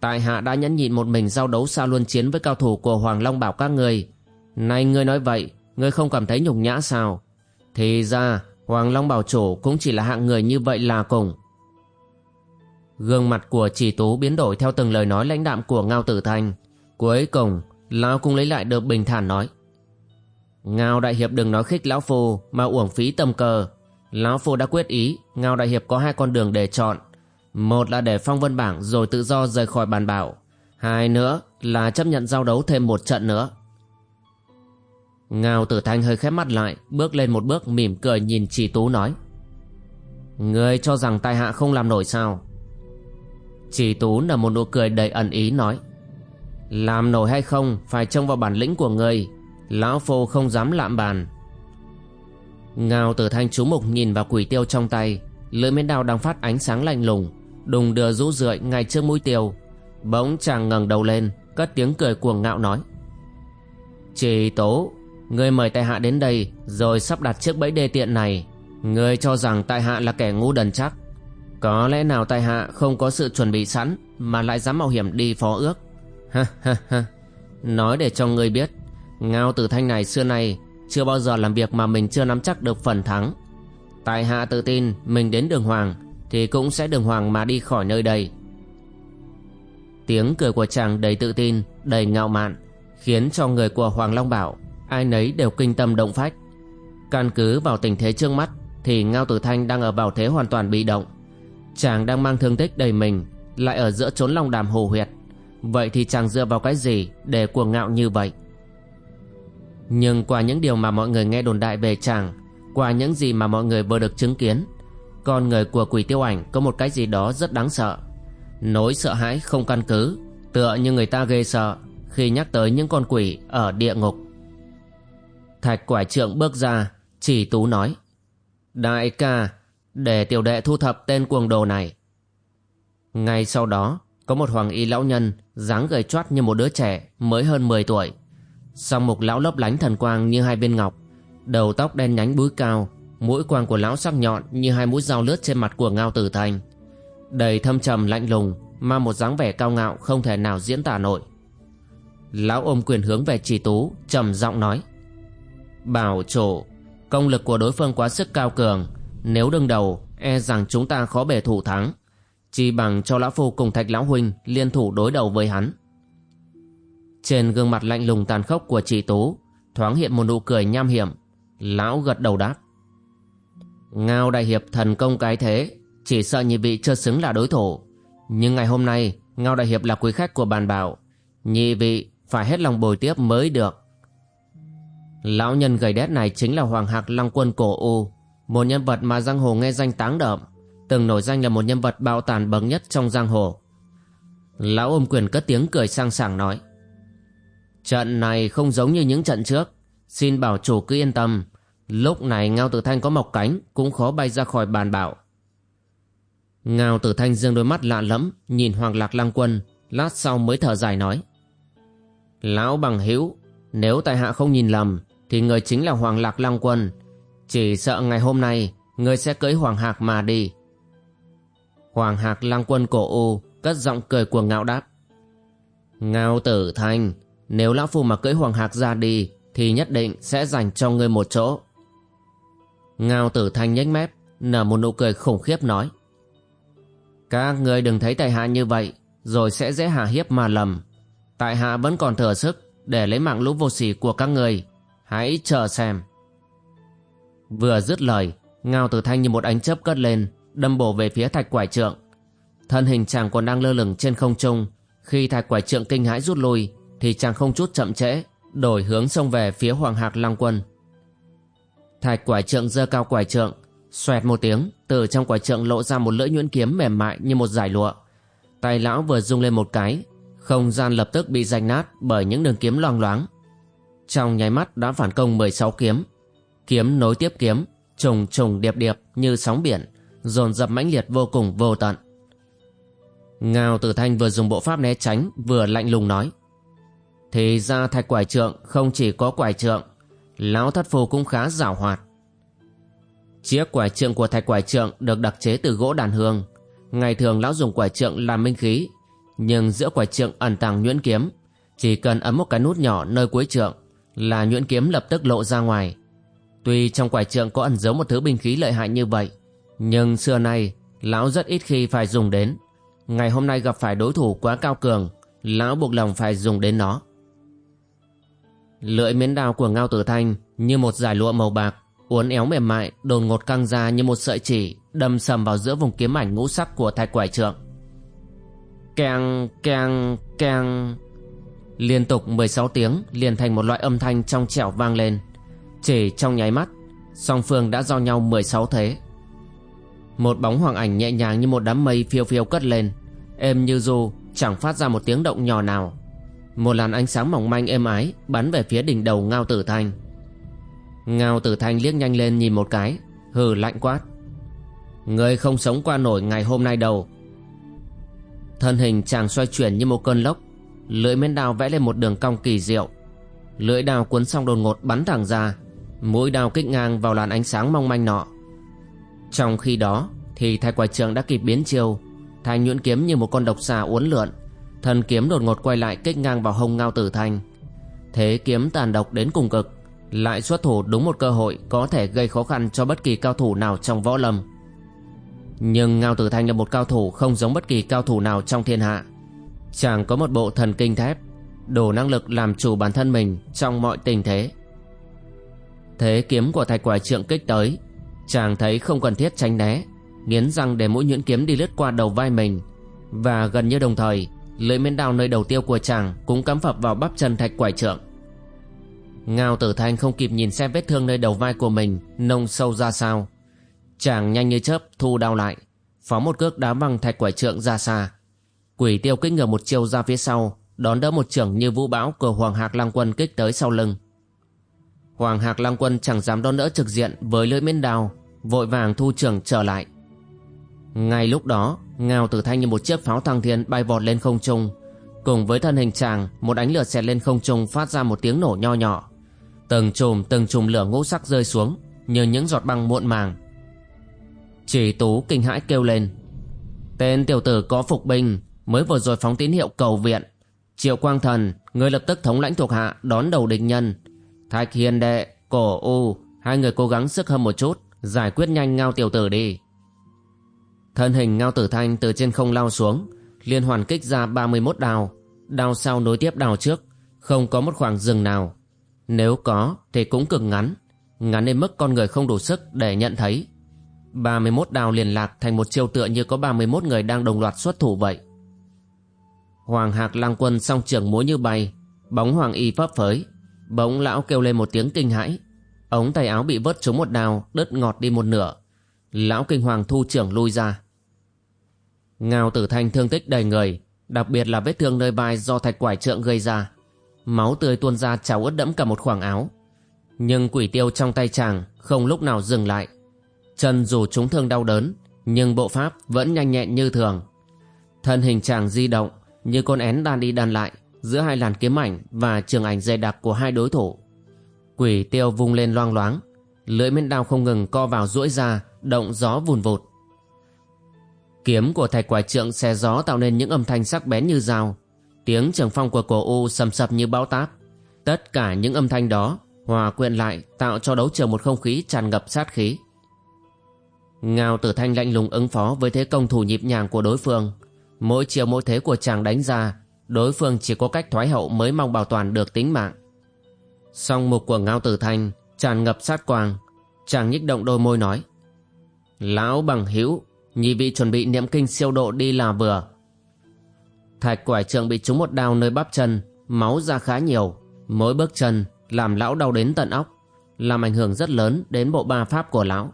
Tại hạ đã nhẫn nhịn một mình giao đấu xa luân chiến với cao thủ của Hoàng Long Bảo các người. Nay ngươi nói vậy, ngươi không cảm thấy nhục nhã sao? Thì ra, Hoàng Long Bảo chủ cũng chỉ là hạng người như vậy là cùng. Gương mặt của chỉ tú biến đổi theo từng lời nói lãnh đạm của Ngao Tử Thanh. Cuối cùng, Lão cũng lấy lại được bình thản nói. Ngao Đại Hiệp đừng nói khích Lão Phu mà uổng phí tâm cơ. Lão Phu đã quyết ý, Ngao Đại Hiệp có hai con đường để chọn. Một là để phong vân bảng rồi tự do rời khỏi bàn bảo. Hai nữa là chấp nhận giao đấu thêm một trận nữa. Ngao tử thanh hơi khép mắt lại, bước lên một bước mỉm cười nhìn trì tú nói. Ngươi cho rằng tai hạ không làm nổi sao? Trì tú nở một nụ cười đầy ẩn ý nói. Làm nổi hay không phải trông vào bản lĩnh của ngươi. Lão phu không dám lạm bàn. Ngao tử thanh chú mục nhìn vào quỷ tiêu trong tay, Lưỡi miến đao đang phát ánh sáng lạnh lùng, Đùng đưa rũ rượi ngay trước mũi tiêu, Bỗng chàng ngẩng đầu lên, Cất tiếng cười cuồng ngạo nói. Chỉ tố, Ngươi mời tại hạ đến đây Rồi sắp đặt chiếc bẫy đê tiện này. Ngươi cho rằng tại hạ là kẻ ngu đần chắc. Có lẽ nào tại hạ không có sự chuẩn bị sẵn Mà lại dám mạo hiểm đi phó ước? Ha ha ha. Nói để cho ngươi biết Ngao tử thanh này xưa nay Chưa bao giờ làm việc mà mình chưa nắm chắc được phần thắng. Tại hạ tự tin, Mình đến đường hoàng Thì cũng sẽ đường hoàng mà đi khỏi nơi đây. Tiếng cười của chàng đầy tự tin, Đầy ngạo mạn, Khiến cho người của Hoàng Long Bảo Ai nấy đều kinh tâm động phách. Căn cứ vào tình thế trước mắt Thì Ngao Tử Thanh đang ở vào thế hoàn toàn bị động. Chàng đang mang thương tích đầy mình, Lại ở giữa chốn long đàm hồ huyệt. Vậy thì chàng dựa vào cái gì Để cuồng ngạo như vậy? Nhưng qua những điều mà mọi người nghe đồn đại về chàng, Qua những gì mà mọi người vừa được chứng kiến, Con người của quỷ tiêu ảnh Có một cái gì đó rất đáng sợ. Nỗi sợ hãi không căn cứ, Tựa như người ta ghê sợ Khi nhắc tới những con quỷ ở địa ngục. Thạch quải trượng bước ra, Chỉ tú nói, Đại ca, Để tiểu đệ thu thập tên cuồng đồ này. Ngay sau đó, Có một hoàng y lão nhân dáng gầy choát như một đứa trẻ Mới hơn 10 tuổi. Song mục lão lấp lánh thần quang như hai viên ngọc, Đầu tóc đen nhánh búi cao, Mũi quang của lão sắc nhọn Như hai mũi dao lướt trên mặt của ngao tử thanh Đầy thâm trầm lạnh lùng, Mang một dáng vẻ cao ngạo không thể nào diễn tả nổi. Lão ôm quyền hướng về trì tú, trầm giọng nói, Bảo chủ, Công lực của đối phương quá sức cao cường, Nếu đương đầu E rằng chúng ta khó bề thủ thắng. Chỉ bằng cho lão phu cùng thạch lão huynh Liên thủ đối đầu với hắn. Trên gương mặt lạnh lùng tàn khốc của chị Tú Thoáng hiện một nụ cười nham hiểm. Lão gật đầu đáp. Ngao đại hiệp thần công cái thế Chỉ sợ nhị vị chưa xứng là đối thủ. Nhưng ngày hôm nay Ngao đại hiệp là quý khách của bàn bảo Nhị vị phải hết lòng bồi tiếp mới được. Lão nhân gầy đét này chính là Hoàng Hạc Lăng Quân Cổ U, một nhân vật mà giang hồ nghe danh táng đậm, từng nổi danh là một nhân vật bạo tàn bậc nhất trong giang hồ. Lão ôm quyền cất tiếng cười sang sảng nói. Trận này không giống như những trận trước, xin bảo chủ cứ yên tâm, lúc này Ngao Tử Thanh có mọc cánh cũng khó bay ra khỏi bàn bảo. Ngao Tử Thanh dương đôi mắt lạ lẫm nhìn Hoàng Lạc Lăng Quân, lát sau mới thở dài nói. Lão bằng hữu nếu tại hạ không nhìn lầm thì người chính là Hoàng Lạc Lăng Quân. Chỉ sợ ngày hôm nay người sẽ cưới Hoàng Hạc mà đi. Hoàng Hạc Lăng Quân cổ u cất giọng cười cuồng ngạo đáp. Ngao tử thanh, nếu lão phu mà cưỡi Hoàng Hạc ra đi thì nhất định sẽ dành cho ngươi một chỗ. Ngao tử thanh nhếch mép, nở một nụ cười khủng khiếp nói. Các ngươi đừng thấy tại hạ như vậy, rồi sẽ dễ hạ hiếp mà lầm. Tại hạ vẫn còn thừa sức để lấy mạng lũ vô sỉ của các người Hãy chờ xem Vừa dứt lời Ngao tử thanh như một ánh chớp cất lên Đâm bổ về phía thạch quải trượng Thân hình chàng còn đang lơ lửng trên không trung Khi thạch quải trượng kinh hãi rút lui thì chàng không chút chậm trễ Đổi hướng xông về phía Hoàng Hạc Lăng Quân Thạch quải trượng giơ cao quải trượng Xoẹt một tiếng Từ trong quải trượng lộ ra một lưỡi nhuyễn kiếm mềm mại như một giải lụa Tay lão vừa rung lên một cái Không gian lập tức bị rạch nát Bởi những đường kiếm loang loáng trong nháy mắt đã phản công 16 kiếm. Kiếm nối tiếp kiếm, trùng trùng điệp điệp như sóng biển, dồn dập mãnh liệt vô cùng vô tận. Ngao Tử Thanh vừa dùng bộ pháp né tránh vừa lạnh lùng nói. Thì ra thạch quải trượng không chỉ có quải trượng, lão thất phù cũng khá giảo hoạt. Chiếc quải trượng của thạch quải trượng được đặc chế từ gỗ đàn hương. Ngày thường lão dùng quải trượng làm minh khí, nhưng giữa quải trượng ẩn tàng nhuyễn kiếm, chỉ cần ấn một cái nút nhỏ nơi cuối trượng là nhuyễn kiếm lập tức lộ ra ngoài. Tuy trong quải trượng có ẩn giấu một thứ binh khí lợi hại như vậy, nhưng xưa nay lão rất ít khi phải dùng đến. Ngày hôm nay gặp phải đối thủ quá cao cường, lão buộc lòng phải dùng đến nó. Lưỡi miến đao của Ngao Tử Thanh như một giải lụa màu bạc, uốn éo mềm mại, đồn ngột căng ra như một sợi chỉ, đâm sầm vào giữa vùng kiếm ảnh ngũ sắc của thạch quải trượng. Keng, keng, keng... Liên tục 16 tiếng liền thành một loại âm thanh trong trẻo vang lên. Chỉ trong nháy mắt Song phương đã giao nhau 16 thế. Một bóng hoàng ảnh nhẹ nhàng như một đám mây phiêu phiêu cất lên Êm như du Chẳng phát ra một tiếng động nhỏ nào. Một làn ánh sáng mỏng manh êm ái Bắn về phía đỉnh đầu ngao tử thanh Ngao tử thanh liếc nhanh lên nhìn một cái, Hừ lạnh quát. Người không sống qua nổi ngày hôm nay đâu. Thân hình chàng xoay chuyển như một cơn lốc, Lưỡi miến đao vẽ lên một đường cong kỳ diệu. Lưỡi đao cuốn xong đột ngột bắn thẳng ra, Mũi đao kích ngang vào làn ánh sáng mong manh nọ. Trong khi đó, Thì thay quái trường đã kịp biến chiêu Thanh nhuyễn kiếm như một con độc xà uốn lượn Thần kiếm đột ngột quay lại kích ngang vào hông ngao tử thanh Thế kiếm tàn độc đến cùng cực, Lại xuất thủ đúng một cơ hội Có thể gây khó khăn cho bất kỳ cao thủ nào trong võ lâm. Nhưng Ngao Tử Thanh là một cao thủ Không giống bất kỳ cao thủ nào trong thiên hạ. Chàng có một bộ thần kinh thép, Đủ năng lực làm chủ bản thân mình Trong mọi tình thế. Thế kiếm của thạch quải trượng kích tới, Chàng thấy không cần thiết tránh né, Nghiến răng để mũi nhuyễn kiếm đi lướt qua đầu vai mình. Và gần như đồng thời Lưỡi miến đao nơi đầu tiêu của chàng Cũng cắm phập vào bắp chân thạch quải trượng. Ngao tử thanh không kịp nhìn xem vết thương nơi đầu vai của mình, Nông sâu ra sao. Chàng nhanh như chớp thu đao lại, phóng một cước đá văng thạch quải trượng ra xa. Quỷ tiêu kích ngửa một chiêu ra phía sau, Đón đỡ một trưởng như vũ bão của Hoàng Hạc lang Quân kích tới sau lưng. Hoàng Hạc lang Quân chẳng dám đón đỡ trực diện với lưỡi miến đao, Vội vàng thu trưởng trở lại. Ngay lúc đó Ngao tử thanh như một chiếc pháo thăng thiên bay vọt lên không trung. Cùng với thân hình chàng, Một ánh lửa xẹt lên không trung phát ra một tiếng nổ nho nhỏ. Từng chùm từng chùm lửa ngũ sắc rơi xuống, Như những giọt băng muộn màng. Chỉ tú kinh hãi kêu lên. Tên tiểu tử có phục binh, Mới vừa rồi phóng tín hiệu cầu viện. Triệu quang thần, Người lập tức thống lãnh thuộc hạ, đón đầu địch nhân. Thạch hiền đệ, Cổ u, Hai người cố gắng sức hơn một chút, Giải quyết nhanh ngao tiểu tử đi. Thân hình Ngao Tử Thanh từ trên không lao xuống, liên hoàn kích ra 31 đao, đao sau nối tiếp đao trước, không có một khoảng dừng nào. Nếu có thì cũng cực ngắn, ngắn đến mức con người không đủ sức để nhận thấy. 31 đao liền lạc thành một chiêu tựa như có 31 người đang đồng loạt xuất thủ vậy. Hoàng Hạc lang quân song trưởng múa như bay, bóng hoàng y pháp phới, bỗng lão kêu lên một tiếng kinh hãi. Ống tay áo bị vớt trúng một đao, đứt ngọt đi một nửa. Lão kinh hoàng thu trưởng lui ra. Ngao tử thanh thương tích đầy người, đặc biệt là vết thương nơi vai do thạch quải trượng gây ra. Máu tươi tuôn ra trào ướt đẫm cả một khoảng áo. Nhưng quỷ tiêu trong tay chàng không lúc nào dừng lại. Chân dù chúng thương đau đớn, nhưng bộ pháp vẫn nhanh nhẹn như thường. Thân hình chàng di động như con én đan đi đan lại giữa hai làn kiếm ảnh và trường ảnh dày đặc của hai đối thủ. Quỷ tiêu vung lên loang loáng, lưỡi miên đao không ngừng co vào duỗi ra, động gió vùn vụt. Kiếm của thạch quải trượng xe gió tạo nên những âm thanh sắc bén như dao. Tiếng trường phong của cổ u sầm sập như bão táp. Tất cả những âm thanh đó hòa quyện lại tạo cho đấu trường một không khí tràn ngập sát khí. Ngao tử thanh lạnh lùng ứng phó với thế công thủ nhịp nhàng của đối phương. Mỗi chiều mỗi thế của chàng đánh ra, đối phương chỉ có cách thoái hậu mới mong bảo toàn được tính mạng. Song mục của Ngao tử thanh tràn ngập sát quang, chàng nhích động đôi môi nói. Lão bằng hữu, Nhị vị chuẩn bị niệm kinh siêu độ đi là vừa. Thạch quải trượng bị trúng một đao nơi bắp chân, Máu ra khá nhiều. Mỗi bước chân làm lão đau đến tận óc, Làm ảnh hưởng rất lớn đến bộ ba pháp của lão.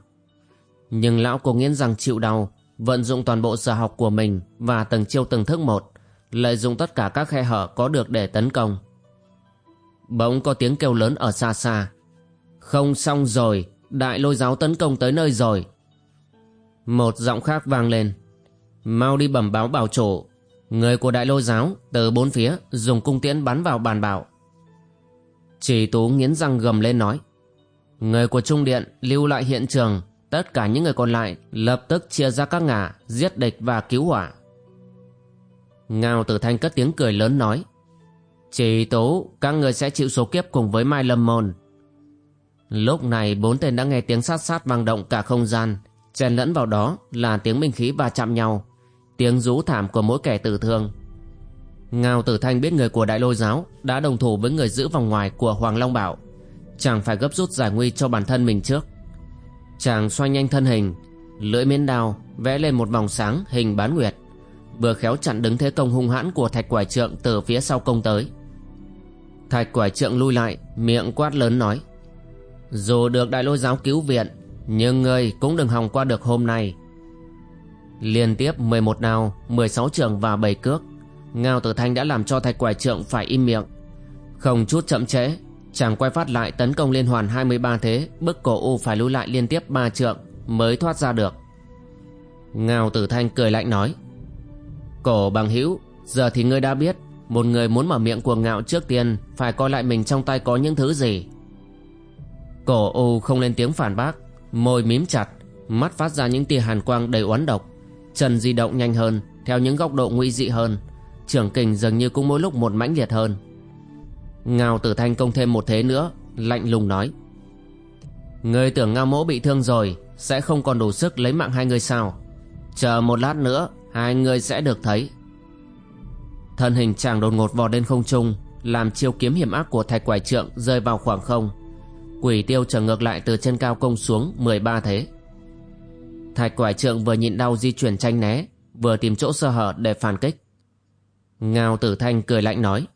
Nhưng lão cố nghiến rằng chịu đau, Vận dụng toàn bộ sở học của mình Và từng chiêu từng thức một, Lợi dụng tất cả các khe hở có được để tấn công. Bỗng có tiếng kêu lớn ở xa xa. Không xong rồi, Đại lôi giáo tấn công tới nơi rồi một giọng khác vang lên. Mau đi bẩm báo bảo chủ. Người của đại lôi giáo, từ bốn phía, Dùng cung tiễn bắn vào bàn bảo. Chỉ tú nghiến răng gầm lên nói. Người của trung điện lưu lại hiện trường. Tất cả những người còn lại Lập tức chia ra các ngả, Giết địch và cứu hỏa. Ngao tử thanh cất tiếng cười lớn nói. Chỉ tú, Các người sẽ chịu số kiếp cùng với Mai Lâm Môn. Lúc này bốn tên đã nghe tiếng sát sát vang động cả không gian xen lẫn vào đó là tiếng binh khí va chạm nhau, Tiếng rú thảm của mỗi kẻ tử thương. Ngao Tử Thanh biết người của Đại Lôi Giáo Đã đồng thủ với người giữ vòng ngoài của Hoàng Long Bảo Chàng phải gấp rút giải nguy cho bản thân mình trước. Chàng xoay nhanh thân hình, Lưỡi miến đao vẽ lên một vòng sáng hình bán nguyệt, Vừa khéo chặn đứng thế công hung hãn của thạch quải trượng từ phía sau công tới. Thạch quải trượng lui lại, Miệng quát lớn nói, Dù được đại lôi giáo cứu viện nhưng ngươi cũng đừng hòng qua được hôm nay. Liên tiếp 11 nào 16 trường và 7 cước. Ngao Tử Thanh đã làm cho thạch quải trượng phải im miệng. Không chút chậm trễ, Chàng quay phát lại tấn công liên hoàn 23 thế, Bức cổ U phải lùi lại liên tiếp ba trượng Mới thoát ra được. Ngao tử thanh cười lạnh nói, Cổ bằng hữu, Giờ thì ngươi đã biết, Một người muốn mở miệng cuồng ngạo trước tiên Phải coi lại mình trong tay có những thứ gì. Cổ U không lên tiếng phản bác Môi mím chặt, Mắt phát ra những tia hàn quang đầy oán độc. Chân di động nhanh hơn, Theo những góc độ nguy dị hơn. Trưởng kình dường như cũng mỗi lúc một mãnh liệt hơn. Ngao tử thanh công thêm một thế nữa, Lạnh lùng nói. Ngươi tưởng Ngao mỗ bị thương rồi, Sẽ không còn đủ sức lấy mạng hai người sao? Chờ một lát nữa, Hai người sẽ được thấy. Thân hình chàng đột ngột vọt lên không trung, Làm chiêu kiếm hiểm ác của thạch quải trượng Rơi vào khoảng không. Quỷ tiêu trở ngược lại từ trên cao công xuống 13 thế Thạch quải trượng vừa nhịn đau di chuyển tranh né Vừa tìm chỗ sơ hở để phản kích Ngao tử thanh cười lạnh nói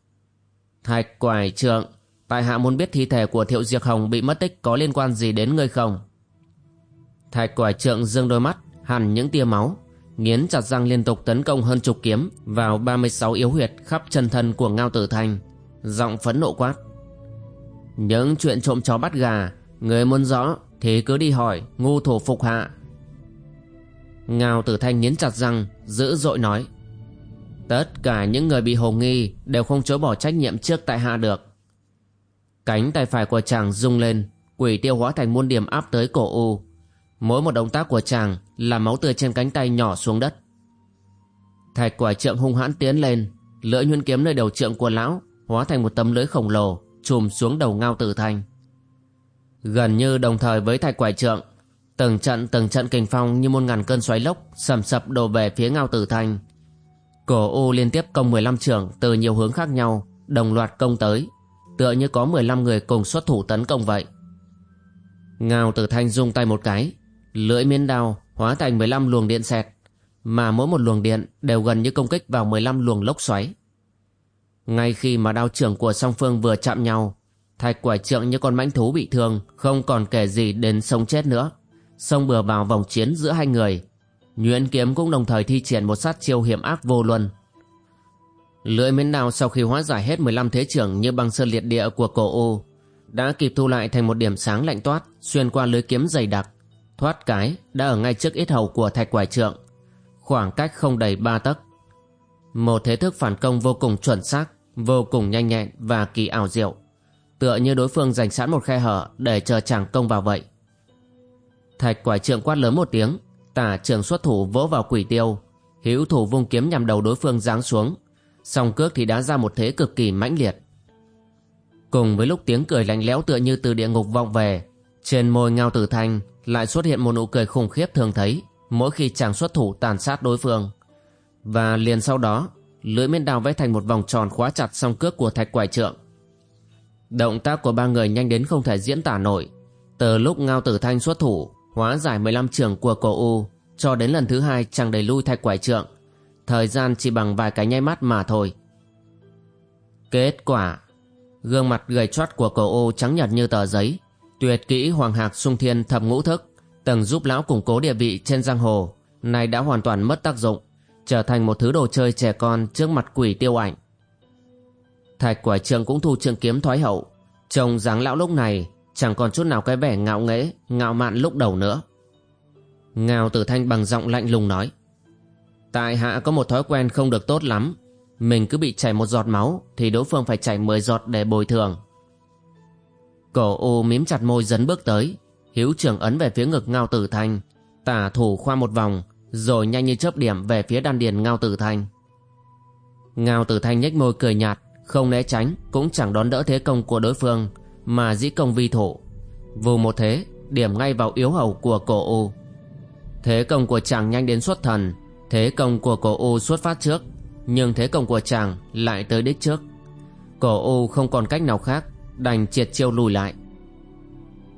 Thạch quải trượng Tại hạ muốn biết thi thể của Thiệu Diệc Hồng bị mất tích có liên quan gì đến ngươi không? Thạch quải trượng dương đôi mắt, hằn những tia máu, nghiến chặt răng liên tục tấn công hơn chục kiếm vào 36 yếu huyệt khắp chân thân của Ngao Tử Thanh, giọng phẫn nộ quát. Những chuyện trộm chó bắt gà, người muốn rõ thì cứ đi hỏi ngu thủ phục hạ. Ngao Tử Thanh nghiến chặt răng, dữ dội nói. Tất cả những người bị hồ nghi đều không chối bỏ trách nhiệm trước tại hạ được. Cánh tay phải của chàng rung lên, quỷ tiêu hóa thành muôn điểm áp tới cổ u. Mỗi một động tác của chàng là máu tươi trên cánh tay nhỏ xuống đất. Thạch quả trượng hung hãn tiến lên, lưỡi nhuyễn kiếm nơi đầu trượng của lão hóa thành một tấm lưới khổng lồ chùm xuống đầu ngao tử thanh. Gần như đồng thời với thạch quải trượng, từng trận từng trận kình phong như muôn ngàn cơn xoáy lốc sầm sập đổ về phía ngao tử thanh. Cổ u liên tiếp công 15 trưởng từ nhiều hướng khác nhau, đồng loạt công tới, tựa như có 15 người cùng xuất thủ tấn công vậy. Ngao tử thanh rung tay một cái, lưỡi miến đao hóa thành 15 luồng điện xẹt, mà mỗi một luồng điện đều gần như công kích vào 15 luồng lốc xoáy. Ngay khi mà đao trưởng của song phương vừa chạm nhau, thạch quải trượng như con mãnh thú bị thương, không còn kể gì đến sống chết nữa. Xông bừa vào vòng chiến giữa hai người. Nguyễn kiếm cũng đồng thời thi triển một sát chiêu hiểm ác vô luân. Lưỡi miến đao sau khi hóa giải hết 15 thế trưởng như băng sơn liệt địa của cổ ô, đã kịp thu lại thành một điểm sáng lạnh toát xuyên qua lưới kiếm dày đặc. Thoát cái đã ở ngay trước ít hầu của thạch quải trượng, khoảng cách không đầy ba tấc. Một thế thức phản công vô cùng chuẩn xác, vô cùng nhanh nhẹn và kỳ ảo diệu. Tựa như đối phương dành sẵn một khe hở để chờ chàng công vào vậy. Thạch quải trượng quát lớn một tiếng, tả trường xuất thủ vỗ vào quỷ tiêu, hữu thủ vung kiếm nhằm đầu đối phương giáng xuống, song cước thì đã ra một thế cực kỳ mãnh liệt. Cùng với lúc tiếng cười lạnh lẽo tựa như từ địa ngục vọng về, trên môi ngao tử thanh lại xuất hiện một nụ cười khủng khiếp thường thấy mỗi khi chàng xuất thủ tàn sát đối phương. Và liền sau đó, lưỡi miên đao vẽ thành một vòng tròn khóa chặt song cước của thạch quải trượng. Động tác của ba người nhanh đến không thể diễn tả nổi. Từ lúc ngao tử thanh xuất thủ, hóa giải 15 trường của cổ U, cho đến lần thứ hai chàng đẩy lui thạch quải trượng. Thời gian chỉ bằng vài cái nháy mắt mà thôi. Kết quả, gương mặt gầy choát của cổ U trắng nhật như tờ giấy, tuyệt kỹ hoàng hạc sung thiên thập ngũ thức, từng giúp lão củng cố địa vị trên giang hồ, nay đã hoàn toàn mất tác dụng trở thành một thứ đồ chơi trẻ con trước mặt quỷ tiêu ảnh. Thạch quả trường cũng thu trường kiếm thoái hậu, trông dáng lão lúc này chẳng còn chút nào cái vẻ ngạo nghễ, ngạo mạn lúc đầu nữa. Ngao tử thanh bằng giọng lạnh lùng nói, Tại hạ có một thói quen không được tốt lắm, mình cứ bị chảy một giọt máu thì đối phương phải chảy 10 giọt để bồi thường. Cổ u mím chặt môi dấn bước tới, hiếu trưởng ấn về phía ngực ngao tử thanh, tả thủ khoa một vòng, rồi nhanh như chớp điểm về phía đan điền Ngao Tử Thanh. Ngao Tử Thanh nhếch môi cười nhạt, không né tránh, cũng chẳng đón đỡ thế công của đối phương, mà dĩ công vi thủ. Vù một thế, điểm ngay vào yếu hầu của cổ u. Thế công của chàng nhanh đến xuất thần, thế công của cổ u xuất phát trước, nhưng thế công của chàng lại tới đích trước. Cổ u không còn cách nào khác, đành triệt chiêu lùi lại.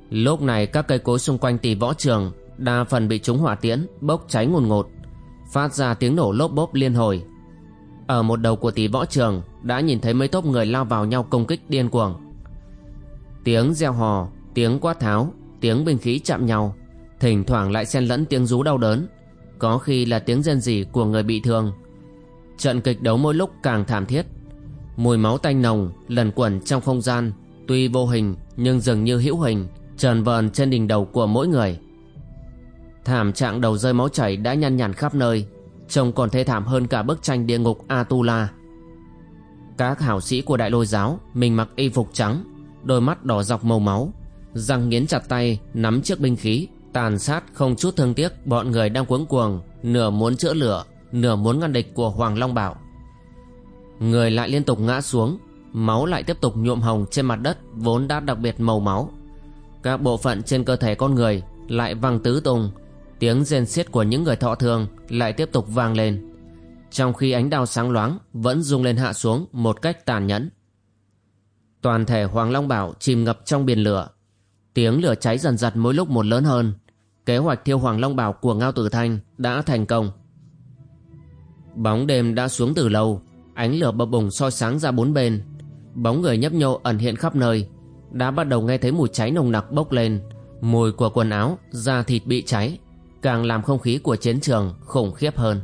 Lúc này các cây cối xung quanh tỷ võ trường đa phần bị trúng hỏa tiễn, bốc cháy ngùn ngột phát ra tiếng nổ lốp bốp liên hồi. Ở một đầu của tỷ võ trường, đã nhìn thấy mấy tốp người lao vào nhau công kích điên cuồng. Tiếng reo hò, tiếng quát tháo, tiếng binh khí chạm nhau. Thỉnh thoảng lại xen lẫn tiếng rú đau đớn. Có khi là tiếng rên rỉ của người bị thương. Trận kịch đấu mỗi lúc càng thảm thiết. Mùi máu tanh nồng lần quẩn trong không gian, tuy vô hình nhưng dường như hữu hình trần vờn trên đỉnh đầu của mỗi người thảm trạng đầu rơi máu chảy đã nhăn nhằn khắp nơi, trông còn thê thảm hơn cả bức tranh địa ngục Atula. Các hảo sĩ của đại lôi giáo, mình mặc y phục trắng, đôi mắt đỏ dọc màu máu, răng nghiến chặt tay, nắm chiếc binh khí, tàn sát không chút thương tiếc bọn người đang cuống cuồng, nửa muốn chữa lửa, nửa muốn ngăn địch của hoàng long bảo. Người lại liên tục ngã xuống, máu lại tiếp tục nhuộm hồng trên mặt đất vốn đã đặc biệt màu máu. Các bộ phận trên cơ thể con người lại văng tứ tung tiếng rên xiết của những người thọ thường lại tiếp tục vang lên. Trong khi ánh đao sáng loáng vẫn rung lên hạ xuống một cách tàn nhẫn. Toàn thể hoàng long bảo chìm ngập trong biển lửa. Tiếng lửa cháy dần dặt mỗi lúc một lớn hơn. Kế hoạch thiêu hoàng long bảo của ngao tử thanh đã thành công. Bóng đêm đã xuống từ lâu, ánh lửa bập bùng soi sáng ra bốn bên. Bóng người nhấp nhô ẩn hiện khắp nơi, đã bắt đầu nghe thấy mùi cháy nồng nặc bốc lên. Mùi của quần áo da thịt bị cháy càng làm không khí của chiến trường khủng khiếp hơn.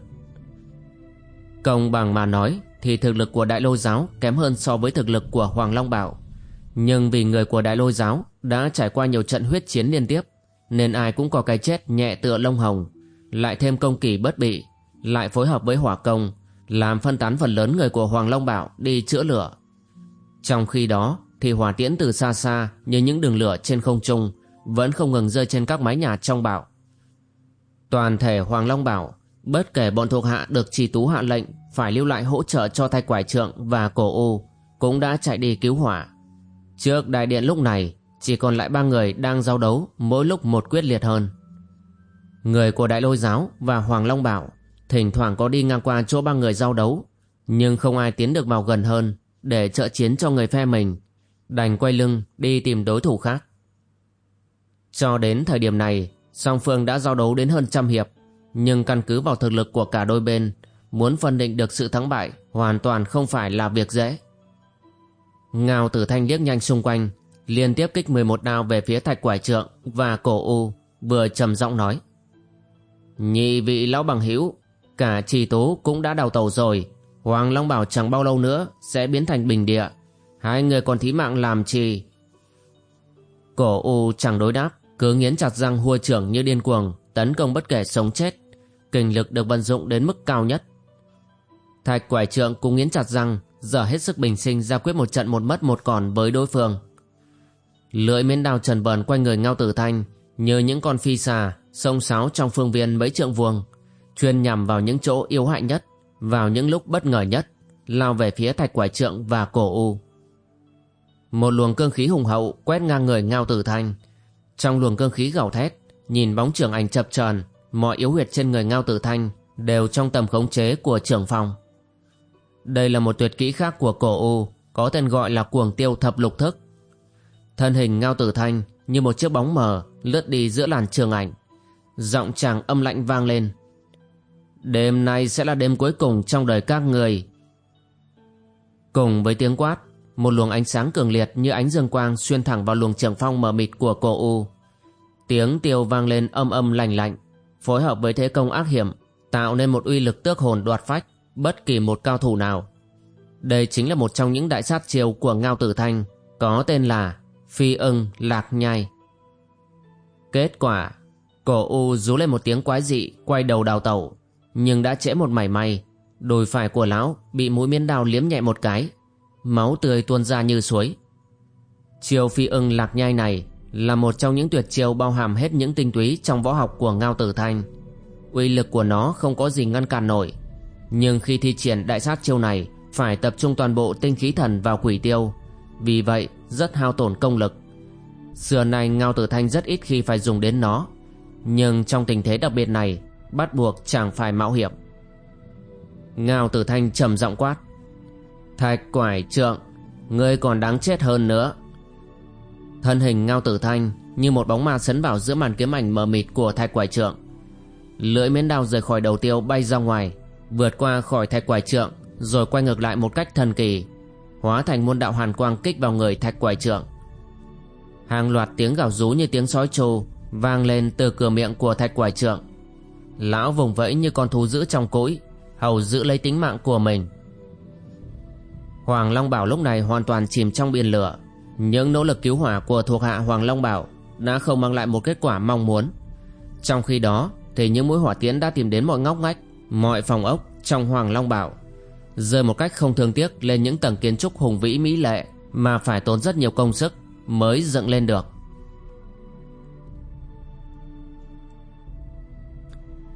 Công bằng mà nói, thì thực lực của đại lôi giáo kém hơn so với thực lực của hoàng long bảo. Nhưng vì người của đại lôi giáo đã trải qua nhiều trận huyết chiến liên tiếp, nên ai cũng có cái chết nhẹ tựa lông hồng, lại thêm công kỳ bất bị, lại phối hợp với hỏa công, làm phân tán phần lớn người của hoàng long bảo đi chữa lửa. Trong khi đó, thì hỏa tiễn từ xa xa như những đường lửa trên không trung vẫn không ngừng rơi trên các mái nhà trong bảo toàn thể hoàng long bảo, bất kể bọn thuộc hạ được trì tú hạ lệnh, phải lưu lại hỗ trợ cho thay quải trượng và cổ u, cũng đã chạy đi cứu hỏa. Trước đại điện lúc này, chỉ còn lại ba người đang giao đấu, mỗi lúc một quyết liệt hơn. Người của đại lôi giáo và hoàng long bảo, thỉnh thoảng có đi ngang qua chỗ ba người giao đấu, nhưng không ai tiến được vào gần hơn để trợ chiến cho người phe mình, đành quay lưng đi tìm đối thủ khác. Cho đến thời điểm này song phương đã giao đấu đến hơn trăm hiệp, nhưng căn cứ vào thực lực của cả đôi bên, muốn phân định được sự thắng bại hoàn toàn không phải là việc dễ. Ngao tử thanh liếc nhanh xung quanh, liên tiếp kích 11 đao về phía thạch quải trượng và cổ u, vừa trầm giọng nói. Nhị vị lão bằng hữu, cả trì tú cũng đã đào tàu rồi, hoàng long bảo chẳng bao lâu nữa sẽ biến thành bình địa, hai người còn thí mạng làm chi cổ u chẳng đối đáp cứ nghiến chặt răng hua trưởng như điên cuồng, tấn công bất kể sống chết. Kinh lực được vận dụng đến mức cao nhất. Thạch quải trượng cũng nghiến chặt răng giờ hết sức bình sinh ra quyết một trận một mất một còn với đối phương. Lưỡi miến đao trần bờn quanh người ngao tử thanh, như những con phi xà, sông sáo trong phương viên mấy trượng vuông, chuyên nhằm vào những chỗ yếu hại nhất, vào những lúc bất ngờ nhất, lao về phía thạch quải trượng và cổ u. Một luồng cương khí hùng hậu quét ngang người ngao tử thanh trong luồng cương khí gào thét, nhìn bóng trưởng ảnh chập chờn, mọi yếu huyệt trên người ngao tử thanh đều trong tầm khống chế của trưởng phòng. Đây là một tuyệt kỹ khác của cổ u, có tên gọi là cuồng tiêu thập lục thức. Thân hình ngao tử thanh như một chiếc bóng mờ lướt đi giữa làn trường ảnh. Giọng chàng âm lạnh vang lên. Đêm nay sẽ là đêm cuối cùng trong đời các người. Cùng với tiếng quát một luồng ánh sáng cường liệt như ánh dương quang xuyên thẳng vào luồng trường phong mờ mịt của cổ u. Tiếng tiêu vang lên âm âm lành lạnh, phối hợp với thế công ác hiểm, tạo nên một uy lực tước hồn đoạt phách, bất kỳ một cao thủ nào. Đây chính là một trong những đại sát chiêu của ngao tử thanh, có tên là phi ưng lạc nhai. Kết quả cổ u rú lên một tiếng quái dị, quay đầu đào tẩu, nhưng đã trễ một mảy may, đùi phải của lão bị mũi miến đào liếm nhẹ một cái máu tươi tuôn ra như suối. Chiêu phi ưng lạc nhai này là một trong những tuyệt chiêu bao hàm hết những tinh túy trong võ học của ngao tử thanh. Uy lực của nó không có gì ngăn cản nổi, nhưng khi thi triển đại sát chiêu này, phải tập trung toàn bộ tinh khí thần vào quỷ tiêu. Vì vậy, rất hao tổn công lực. Xưa nay, ngao tử thanh rất ít khi phải dùng đến nó, nhưng trong tình thế đặc biệt này, bắt buộc chẳng phải mạo hiểm. Ngao tử thanh trầm giọng quát thạch quải trượng ngươi còn đáng chết hơn nữa. Thân hình ngao tử thanh như một bóng ma sấn vào giữa màn kiếm ảnh mờ mịt của thạch quải trượng. Lưỡi miến đao rời khỏi đầu tiêu bay ra ngoài vượt qua khỏi thạch quải trượng rồi quay ngược lại một cách thần kỳ hóa thành môn đạo hàn quang kích vào người thạch quải trượng. Hàng loạt tiếng gào rú như tiếng sói trâu vang lên từ cửa miệng của thạch quải trượng. Lão vùng vẫy như con thú giữ trong cỗi, hầu giữ lấy tính mạng của mình hoàng long bảo lúc này hoàn toàn chìm trong biển lửa Những nỗ lực cứu hỏa của thuộc hạ Hoàng Long Bảo đã không mang lại một kết quả mong muốn. Trong khi đó thì những mũi hỏa tiễn đã tìm đến mọi ngóc ngách, mọi phòng ốc trong Hoàng Long Bảo, rơi một cách không thương tiếc lên những tầng kiến trúc hùng vĩ mỹ lệ mà phải tốn rất nhiều công sức mới dựng lên được.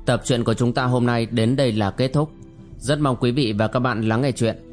Tập truyện của chúng ta hôm nay đến đây là kết thúc. Rất mong quý vị và các bạn lắng nghe chuyện.